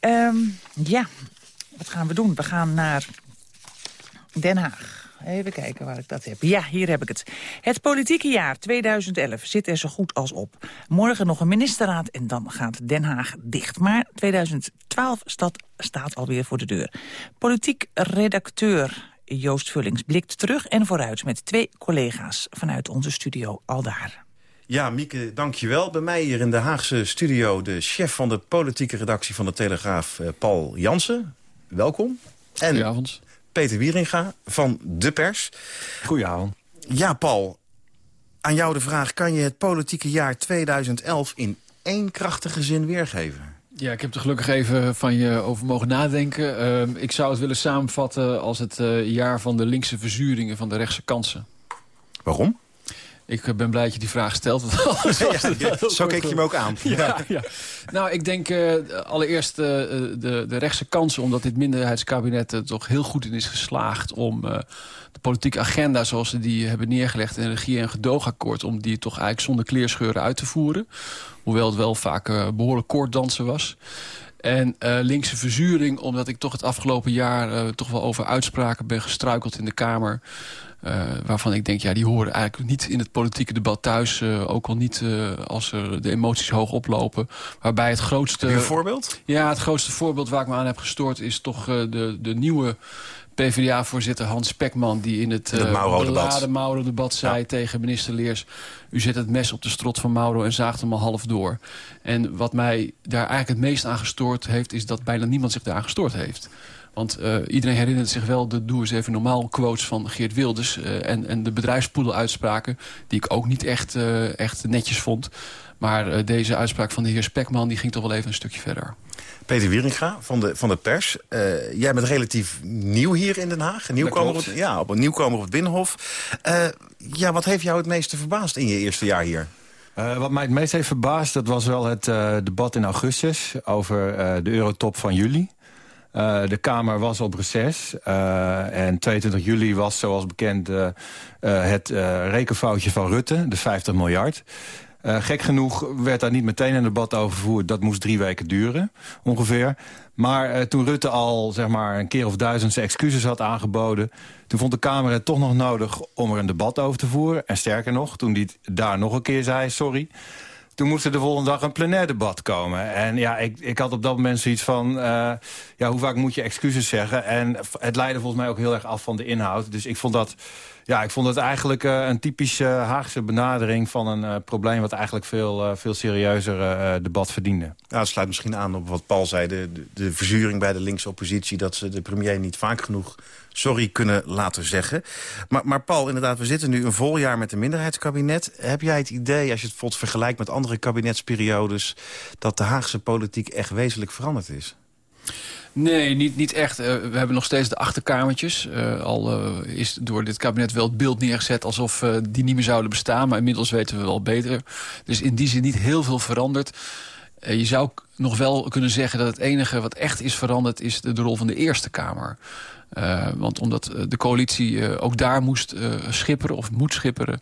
um, ja, wat gaan we doen? We gaan naar Den Haag. Even kijken waar ik dat heb. Ja, hier heb ik het. Het politieke jaar 2011 zit er zo goed als op. Morgen nog een ministerraad en dan gaat Den Haag dicht. Maar 2012 staat, staat alweer voor de deur. Politiek redacteur Joost Vullings blikt terug en vooruit... met twee collega's vanuit onze studio Aldaar. Ja, Mieke, dankjewel. Bij mij hier in de Haagse studio... de chef van de politieke redactie van de Telegraaf, eh, Paul Jansen. Welkom. En Goedenavond. Peter Wieringa van De Pers. Goedenavond. Ja, Paul. Aan jou de vraag, kan je het politieke jaar 2011 in één krachtige zin weergeven? Ja, ik heb er gelukkig even van je over mogen nadenken. Uh, ik zou het willen samenvatten als het uh, jaar van de linkse verzuringen van de rechtse kansen. Waarom? Ik ben blij dat je die vraag stelt. [LAUGHS] ja, zo keek je me ook aan. Ja, ja. Nou, ik denk uh, allereerst uh, de, de rechtse kansen... omdat dit minderheidskabinet er toch heel goed in is geslaagd... om uh, de politieke agenda zoals ze die hebben neergelegd... in een regie- en gedoogakkoord... om die toch eigenlijk zonder kleerscheuren uit te voeren. Hoewel het wel vaak behoorlijk koorddansen was. En uh, linkse verzuring, omdat ik toch het afgelopen jaar... Uh, toch wel over uitspraken ben gestruikeld in de Kamer... Uh, waarvan ik denk, ja, die horen eigenlijk niet in het politieke debat thuis. Uh, ook al niet uh, als er de emoties hoog oplopen. Waarbij het grootste... een voorbeeld? Ja, het grootste voorbeeld waar ik me aan heb gestoord... is toch de, de nieuwe PvdA-voorzitter Hans Spekman... die in het beladen Mauro-debat zei ja. tegen minister Leers... u zet het mes op de strot van Mauro en zaagt hem al half door. En wat mij daar eigenlijk het meest aan gestoord heeft... is dat bijna niemand zich daar gestoord heeft. Want uh, iedereen herinnert zich wel de doe eens even normaal quotes van Geert Wilders... Uh, en, en de bedrijfspoedel-uitspraken, die ik ook niet echt, uh, echt netjes vond. Maar deze uitspraak van de heer Spekman die ging toch wel even een stukje verder. Peter Wieringa van de, van de pers. jij bent relatief nieuw hier in Den Haag. Nieuwkomer op, ja, op een nieuwkomer op het Binnenhof. ja, wat heeft jou het meeste verbaasd in je eerste jaar hier? Uh, wat mij het meest heeft verbaasd, dat was wel het uh, debat in augustus... over uh, de eurotop van juli. Uh, de Kamer was op reces. Uh, en 22 juli was, zoals bekend, uh, het rekenfoutje van Rutte, de 50 miljard. gek genoeg werd daar niet meteen een debat over gevoerd. Dat moest drie weken duren, ongeveer. Maar toen Rutte al zeg maar, een keer of duizend excuses had aangeboden... toen vond de Kamer het toch nog nodig om er een debat over te voeren. En sterker nog, toen hij daar nog een keer zei, sorry... Toen moest er de volgende dag een plenair debat komen. En ja, ik, ik had op dat moment zoiets van... Uh, ja, hoe vaak moet je excuses zeggen? En het leidde volgens mij ook heel erg af van de inhoud. Dus ik vond dat, ja, ik vond het eigenlijk uh, een typische Haagse benadering... van een uh, probleem wat eigenlijk veel, veel serieuzer debat verdiende. Ja, dat sluit misschien aan op wat Paul zei. De, de, de verzuring bij de linkse oppositie... dat ze de premier niet vaak genoeg sorry kunnen laten zeggen. Maar, maar Paul, inderdaad, we zitten nu een vol jaar met een minderheidskabinet. Heb jij het idee, als je het bijvoorbeeld vergelijkt met andere kabinetsperiodes... dat de Haagse politiek echt wezenlijk veranderd is? Nee, niet, niet echt. Uh, we hebben nog steeds de achterkamertjes. Uh, al uh, is door dit kabinet wel het beeld neergezet alsof die niet meer zouden bestaan. Maar inmiddels weten we wel beter. Dus in die zin niet heel veel veranderd. je zou nog wel kunnen zeggen dat het enige wat echt is veranderd... is de, rol van de Eerste Kamer. Uh, want omdat de coalitie uh, ook daar moest uh, schipperen of moet schipperen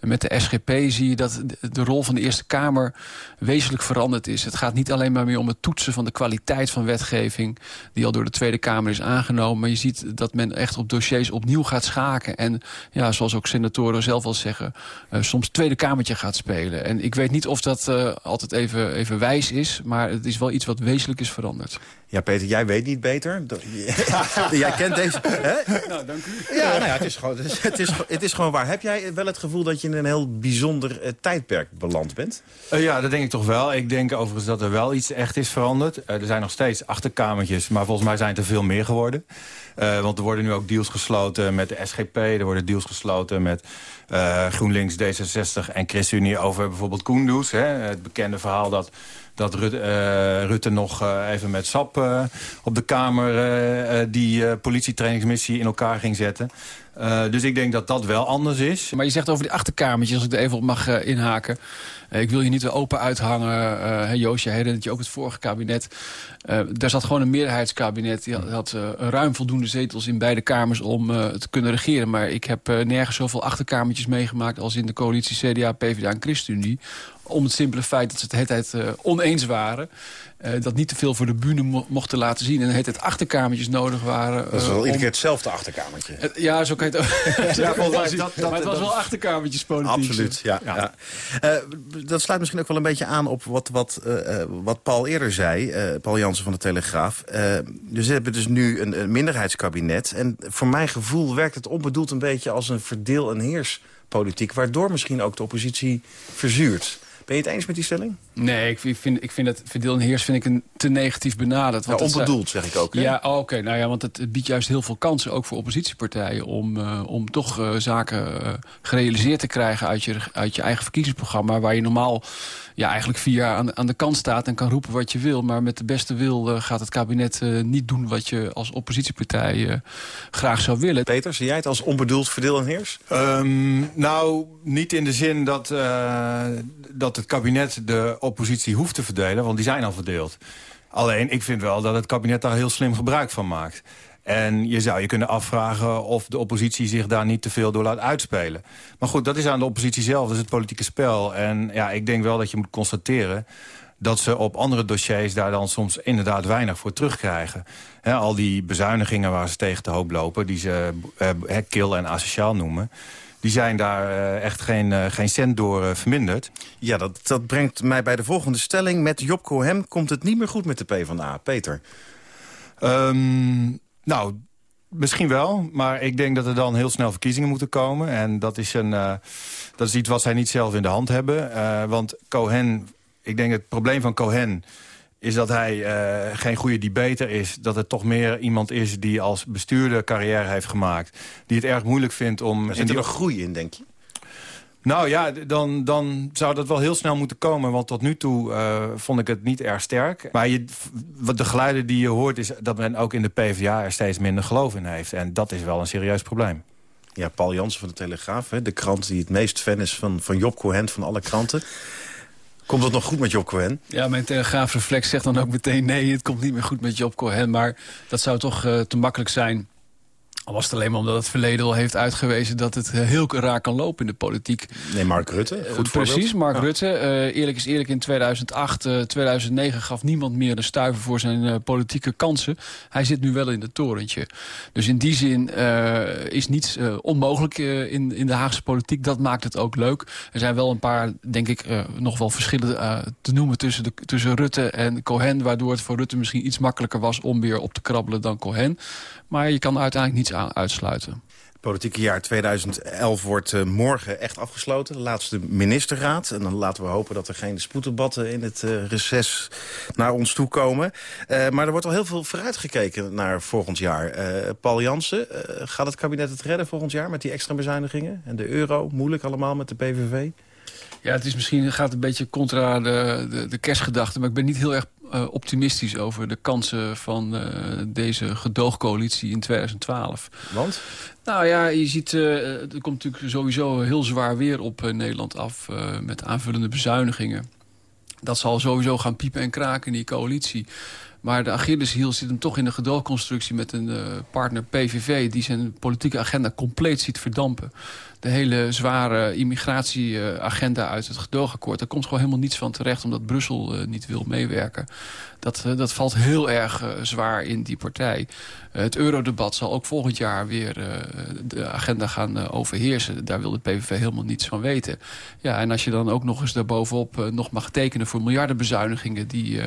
met de SGP zie je dat de rol van de Eerste Kamer wezenlijk veranderd is. Het gaat niet alleen maar meer om het toetsen van de kwaliteit van wetgeving... die al door de Tweede Kamer is aangenomen. Maar je ziet dat men echt op dossiers opnieuw gaat schaken. En ja, zoals ook senatoren zelf al zeggen... Soms Tweede Kamertje gaat spelen. En ik weet niet of dat altijd even, even wijs is... maar het is wel iets wat wezenlijk is veranderd. Ja, Peter, jij weet niet beter. [LAUGHS] [LAUGHS] jij kent deze... Hè? Nou, dank u. Ja, nou ja, het, is gewoon, het, is, het is gewoon waar. Heb jij wel het gevoel dat je in een heel bijzonder uh, tijdperk beland bent? Uh, ja, dat denk ik toch wel. Ik denk overigens dat er wel iets echt is veranderd. Uh, er zijn nog steeds achterkamertjes, maar volgens mij zijn het er veel meer geworden. want er worden nu ook deals gesloten met de SGP. Er worden deals gesloten met GroenLinks, D66 en ChristenUnie over bijvoorbeeld Koendoes. Hè, het bekende verhaal dat dat Rutte, uh, Rutte nog uh, even met SAP uh, op de Kamer die politietrainingsmissie in elkaar ging zetten. dus ik denk dat dat wel anders is. Maar je zegt over die achterkamertjes, als ik er even op mag inhaken. ik wil je niet open uithangen. Uh, Joost, jij herinnert je ook het vorige kabinet. daar zat gewoon een meerderheidskabinet. Die had, had ruim voldoende zetels in beide kamers om te kunnen regeren. Maar ik heb nergens zoveel achterkamertjes meegemaakt... als in de coalitie CDA, PvdA en ChristenUnie om het simpele feit dat ze het de hele tijd uh, oneens waren. Uh, dat niet te veel voor de bühne mo mochten laten zien. En de hele tijd achterkamertjes nodig waren. Dat is wel uh, iedere keer hetzelfde achterkamertje. ja, zo kan je het ook. [LAUGHS] ja, dat, dat, maar het was wel achterkamertjes politiek. Absoluut, ja. ja. ja. dat sluit misschien ook wel een beetje aan op wat, wat, wat Paul eerder zei. Paul Jansen van de Telegraaf. dus we hebben dus nu een, een minderheidskabinet. En voor mijn gevoel werkt het onbedoeld een beetje als een verdeel- en heerspolitiek. Waardoor misschien ook de oppositie verzuurt. Ben je het eens met die stelling? Nee, ik vind, ik vind het verdeel en heers vind ik een te negatief benaderd. Want ja, onbedoeld, zeg ik ook. Hè? Ja, oh, oké. nou ja, want het, biedt juist heel veel kansen, ook voor oppositiepartijen... om, uh, om toch uh, zaken uh, gerealiseerd te krijgen uit je, uit je eigen verkiezingsprogramma... waar je normaal ja, eigenlijk vier jaar aan, aan de kant staat en kan roepen wat je wil. Maar met de beste wil uh, gaat het kabinet uh, niet doen wat je als oppositiepartij uh, graag zou willen. Peter, zie jij het als onbedoeld verdeel en heers? Um, nou, niet in de zin dat, dat het kabinet de oppositie hoeft te verdelen, want die zijn al verdeeld. Alleen, ik vind wel dat het kabinet daar heel slim gebruik van maakt. En je zou je kunnen afvragen of de oppositie zich daar niet te veel door laat uitspelen. Maar goed, dat is aan de oppositie zelf, dat is het politieke spel. En ja, ik denk wel dat je moet constateren dat ze op andere dossiers daar dan soms inderdaad weinig voor terugkrijgen. al die bezuinigingen waar ze tegen de hoop lopen, die ze uh, kil en asociaal noemen die zijn daar uh, echt geen, uh, geen cent door uh, verminderd. Ja, dat, dat brengt mij bij de volgende stelling. Met Job Cohen komt het niet meer goed met de PvdA. Peter? Um, nou, misschien wel. Maar ik denk dat er dan heel snel verkiezingen moeten komen. En dat is, een, uh, dat is iets wat zij niet zelf in de hand hebben. Uh, want Cohen, ik denk het probleem van Cohen is dat hij uh, geen goede debater is. Dat het toch meer iemand is die als bestuurder carrière heeft gemaakt. Die het erg moeilijk vindt om... Zit er nog groei in, denk je? Nou ja, dan, dan zou dat wel heel snel moeten komen. Want tot nu toe uh, vond ik het niet erg sterk. Maar je, wat de geluiden die je hoort is dat men ook in de PvdA er steeds minder geloof in heeft. En dat is wel een serieus probleem. Ja, Paul Jansen van de Telegraaf, hè, de krant die het meest fan is van, van Job Cohen van alle kranten. Komt het nog goed met Job Cohen? Ja, mijn Telegraafreflex zegt dan ook meteen... nee, het komt niet meer goed met Job Cohen. Maar dat zou toch uh, te makkelijk zijn al was het alleen maar omdat het verleden al heeft uitgewezen... dat het eh, heel raar kan lopen in de politiek. Nee, Mark Rutte, eh, goed Precies, Mark Rutte. Uh, eerlijk is eerlijk, in 2008, uh, 2009 gaf niemand meer een stuiver voor zijn uh, politieke kansen. Hij zit nu wel in het torentje. Dus in die zin is niets onmogelijk in, in de Haagse politiek. Dat maakt het ook leuk. Er zijn wel een paar, denk ik, nog wel verschillen te noemen... Tussen, de, tussen Rutte en Cohen... waardoor het voor Rutte misschien iets makkelijker was om weer op te krabbelen dan Cohen. Maar je kan uiteindelijk niets uitsluiten. Het politieke jaar 2011 wordt uh, morgen echt afgesloten. De laatste ministerraad. En dan laten we hopen dat er geen spoeddebatten in het uh, reces naar ons toe komen. Uh, maar er wordt al heel veel vooruitgekeken naar volgend jaar. Paul Jansen, gaat het kabinet het redden volgend jaar met die extra bezuinigingen? En de euro, moeilijk allemaal met de PVV? Ja, het is misschien gaat een beetje contra de, de, de kerstgedachte. Maar ik ben niet heel erg uh, optimistisch over de kansen van uh, deze gedoogcoalitie in 2012. Want? Nou ja, je ziet, uh, er komt natuurlijk sowieso heel zwaar weer op Nederland af... met aanvullende bezuinigingen. Dat zal sowieso gaan piepen en kraken in die coalitie. Maar de Achilleshiel zit hem toch in de gedoogconstructie met een partner PVV... die zijn politieke agenda compleet ziet verdampen de hele zware immigratieagenda uit het gedoogakkoord. Daar komt gewoon helemaal niets van terecht... omdat Brussel uh, niet wil meewerken. Dat, uh, dat valt heel erg uh, zwaar in die partij. het eurodebat zal ook volgend jaar weer de agenda gaan overheersen. Daar wil de PVV helemaal niets van weten. Ja, en als je dan ook nog eens daarbovenop nog mag tekenen... voor miljardenbezuinigingen... die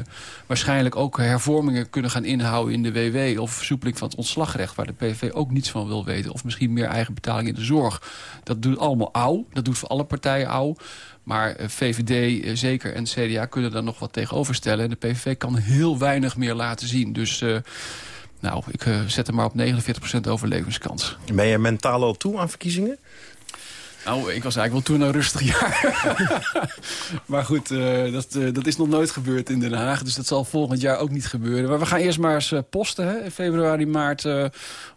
waarschijnlijk ook hervormingen kunnen gaan inhouden in de WW... of versoepeling van het ontslagrecht... waar de PVV ook niets van wil weten. Of misschien meer eigen betaling in de zorg dat doet allemaal ouw. Dat doet voor alle partijen ouw. Maar eh, VVD eh, zeker en CDA kunnen daar nog wat tegenover stellen. En de PVV kan heel weinig meer laten zien. Dus... Uh, nou, ik zet hem maar op 49% overlevingskans. Ben je mentaal al toe aan verkiezingen? Nou, ik was eigenlijk wel toen een rustig jaar. [LAUGHS] maar goed, uh, dat, uh, dat is nog nooit gebeurd in Den Haag. Dus dat zal volgend jaar ook niet gebeuren. Maar we gaan eerst maar eens uh, posten hè, in februari, maart.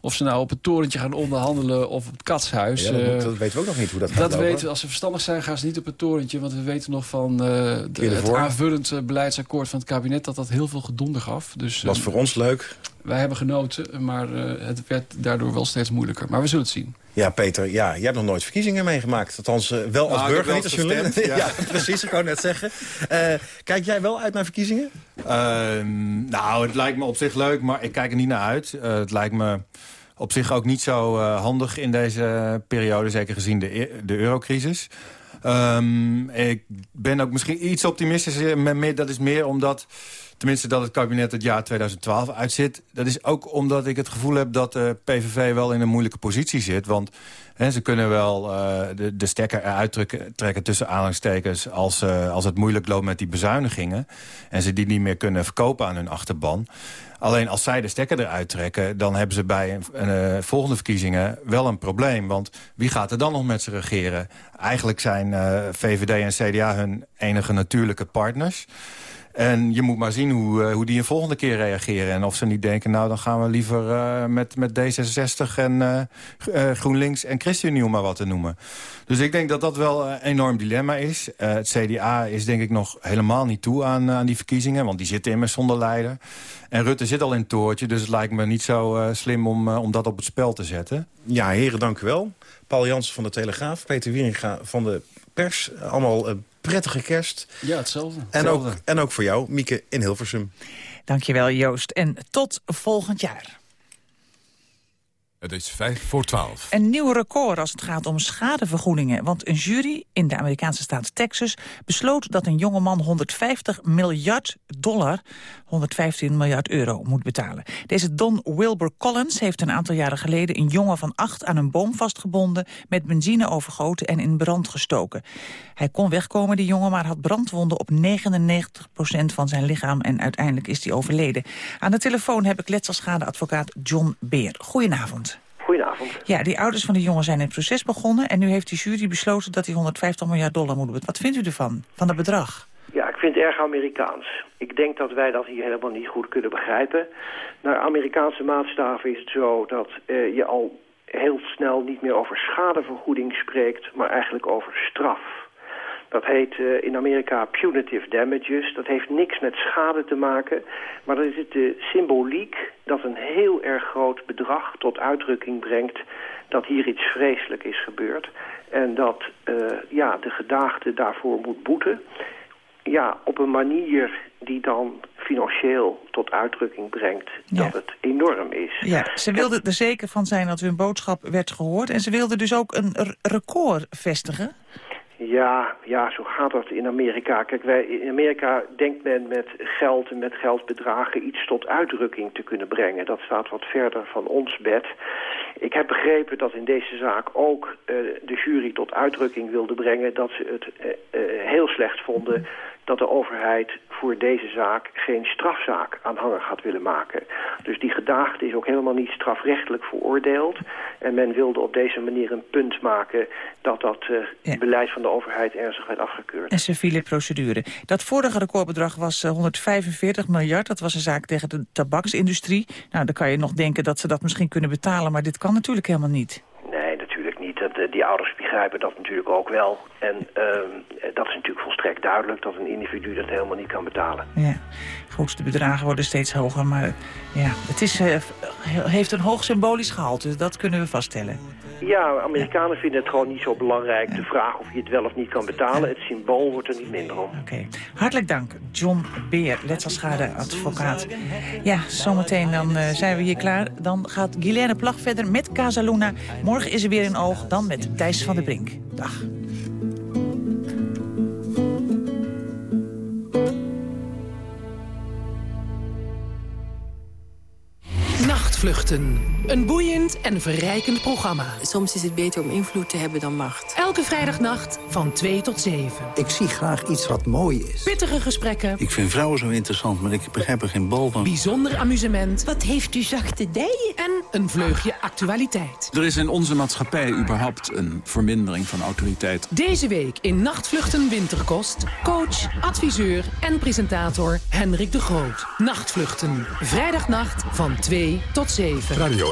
of ze nou op het torentje gaan onderhandelen of op het katshuis. Ja, dat, dat, weten we ook nog niet hoe dat gaat Dat lopen. weten we. Als ze verstandig zijn, gaan ze niet op het torentje. Want we weten nog van de, het aanvullend beleidsakkoord van het kabinet... dat dat heel veel gedonder gaf. Dus, was voor ons leuk. Wij hebben genoten, maar het werd daardoor wel steeds moeilijker. Maar we zullen het zien. Ja, Peter, ja, jij hebt nog nooit verkiezingen meegemaakt. Althans, uh, wel als nou, burger, niet als journalist. Ja. [LAUGHS] ja. precies, ik wou net zeggen. Uh, kijk jij wel uit naar verkiezingen? Uh, nou, het lijkt me op zich leuk, maar ik kijk er niet naar uit. Uh, het lijkt me op zich ook niet zo uh, handig in deze periode, zeker gezien de, de eurocrisis. Um, ik ben ook misschien iets optimistisch, maar dat is meer omdat... Tenminste, dat het kabinet het jaar 2012 uitzit. Dat is ook omdat ik het gevoel heb dat de PVV wel in een moeilijke positie zit. Want ze kunnen wel uh, de, de stekker eruit trekken, trekken tussen aanhalingstekens... Als, uh, als het moeilijk loopt met die bezuinigingen. En ze die niet meer kunnen verkopen aan hun achterban. Alleen als zij de stekker eruit trekken... dan hebben ze bij een, uh, volgende verkiezingen wel een probleem. Want wie gaat er dan nog met ze regeren? Eigenlijk zijn VVD en CDA hun enige natuurlijke partners... En je moet maar zien hoe, uh, hoe die een volgende keer reageren. En of ze niet denken, nou dan gaan we liever uh, met, met D66 en uh, GroenLinks en ChristenUnie om maar wat te noemen. Dus ik denk dat dat wel een enorm dilemma is. het CDA is denk ik nog helemaal niet toe aan, aan die verkiezingen. Want die zitten immers zonder leider. En Rutte zit al in het toortje. Dus het lijkt me niet zo slim om, om dat op het spel te zetten. Ja, heren, dank u wel. Paul Jansen van de Telegraaf, Peter Wieringa van de Pers. Allemaal prettige kerst. Ja, hetzelfde. En, hetzelfde. Ook, en ook voor jou, Mieke in Hilversum. Dankjewel, Joost. En tot volgend jaar. Het is vijf voor twaalf. Een nieuw record als het gaat om schadevergoedingen. Want een jury in de Amerikaanse staat Texas besloot dat een jongeman 150 miljard dollar, 115 miljard euro, moet betalen. Deze Don Wilbur Collins heeft een aantal jaren geleden een jongen van acht aan een boom vastgebonden, met benzine overgoten en in brand gestoken. Hij kon wegkomen, die jongen, maar had brandwonden op 99% van zijn lichaam en uiteindelijk is hij overleden. Aan de telefoon heb ik letselschadeadvocaat John Beer. Goedenavond. Ja, die ouders van de jongen zijn in het proces begonnen... en nu heeft de jury besloten dat hij 150 miljard dollar moet betalen. Wat vindt u ervan, van het bedrag? Ja, ik vind het erg Amerikaans. Ik denk dat wij dat hier helemaal niet goed kunnen begrijpen. Naar Amerikaanse maatstaven is het zo dat uh, je al heel snel niet meer over schadevergoeding spreekt... maar eigenlijk over straf. Dat heet uh, in Amerika punitive damages. Dat heeft niks met schade te maken. Maar dat is het de symboliek dat een heel erg groot bedrag tot uitdrukking brengt... dat hier iets vreselijk is gebeurd. En dat uh, ja, de gedaagde daarvoor moet boeten. Ja, op een manier die dan financieel tot uitdrukking brengt ja. dat het enorm is. Ja, ze wilden er zeker van zijn dat hun boodschap werd gehoord. En ze wilden dus ook een record vestigen. Ja, ja, zo gaat dat in Amerika. Kijk, wij, in Amerika denkt men met geld en met geldbedragen iets tot uitdrukking te kunnen brengen. Dat staat wat verder van ons bed. Ik heb begrepen dat in deze zaak ook uh, de jury tot uitdrukking wilde brengen dat ze het uh, uh, heel slecht vonden dat de overheid voor deze zaak geen strafzaak aanhangig had willen maken. Dus die gedaagde is ook helemaal niet strafrechtelijk veroordeeld. En men wilde op deze manier een punt maken dat dat uh, ja. beleid van de overheid ernstig werd afgekeurd. Een civiele procedure. Dat vorige recordbedrag was uh, 145 miljard. Dat was een zaak tegen de tabaksindustrie. Nou, dan kan je nog denken dat ze dat misschien kunnen betalen. Maar dit kan natuurlijk helemaal niet. Dat, die ouders begrijpen dat natuurlijk ook wel. En uh, dat is natuurlijk volstrekt duidelijk dat een individu dat helemaal niet kan betalen. Ja, goed, de bedragen worden steeds hoger, maar ja, het is, uh, heeft een hoog symbolisch gehalte, dat kunnen we vaststellen. Ja, Amerikanen vinden het gewoon niet zo belangrijk, ja. de vraag of je het wel of niet kan betalen. Het symbool wordt er niet minder om. Oké, okay. hartelijk dank, John Beer, letselschadeadvocaat. Ja, zometeen dan uh, zijn we hier klaar. Dan gaat Guilaine Plag verder met Casaluna. Morgen is er weer een oog, dan met Thijs van der Brink. Dag. Nachtvluchten. Een boeiend en verrijkend programma. Soms is het beter om invloed te hebben dan macht. Elke vrijdagnacht van 2 tot 7. Ik zie graag iets wat mooi is. Pittige gesprekken. Ik vind vrouwen zo interessant, maar ik begrijp er geen bal van. Bijzonder amusement. Wat heeft u zachte dijen? En een vleugje actualiteit. Er is in onze maatschappij überhaupt een vermindering van autoriteit. Deze week in Nachtvluchten Winterkost. Coach, adviseur en presentator Henrik de Groot. Nachtvluchten. Vrijdagnacht van 2 tot 7. Radio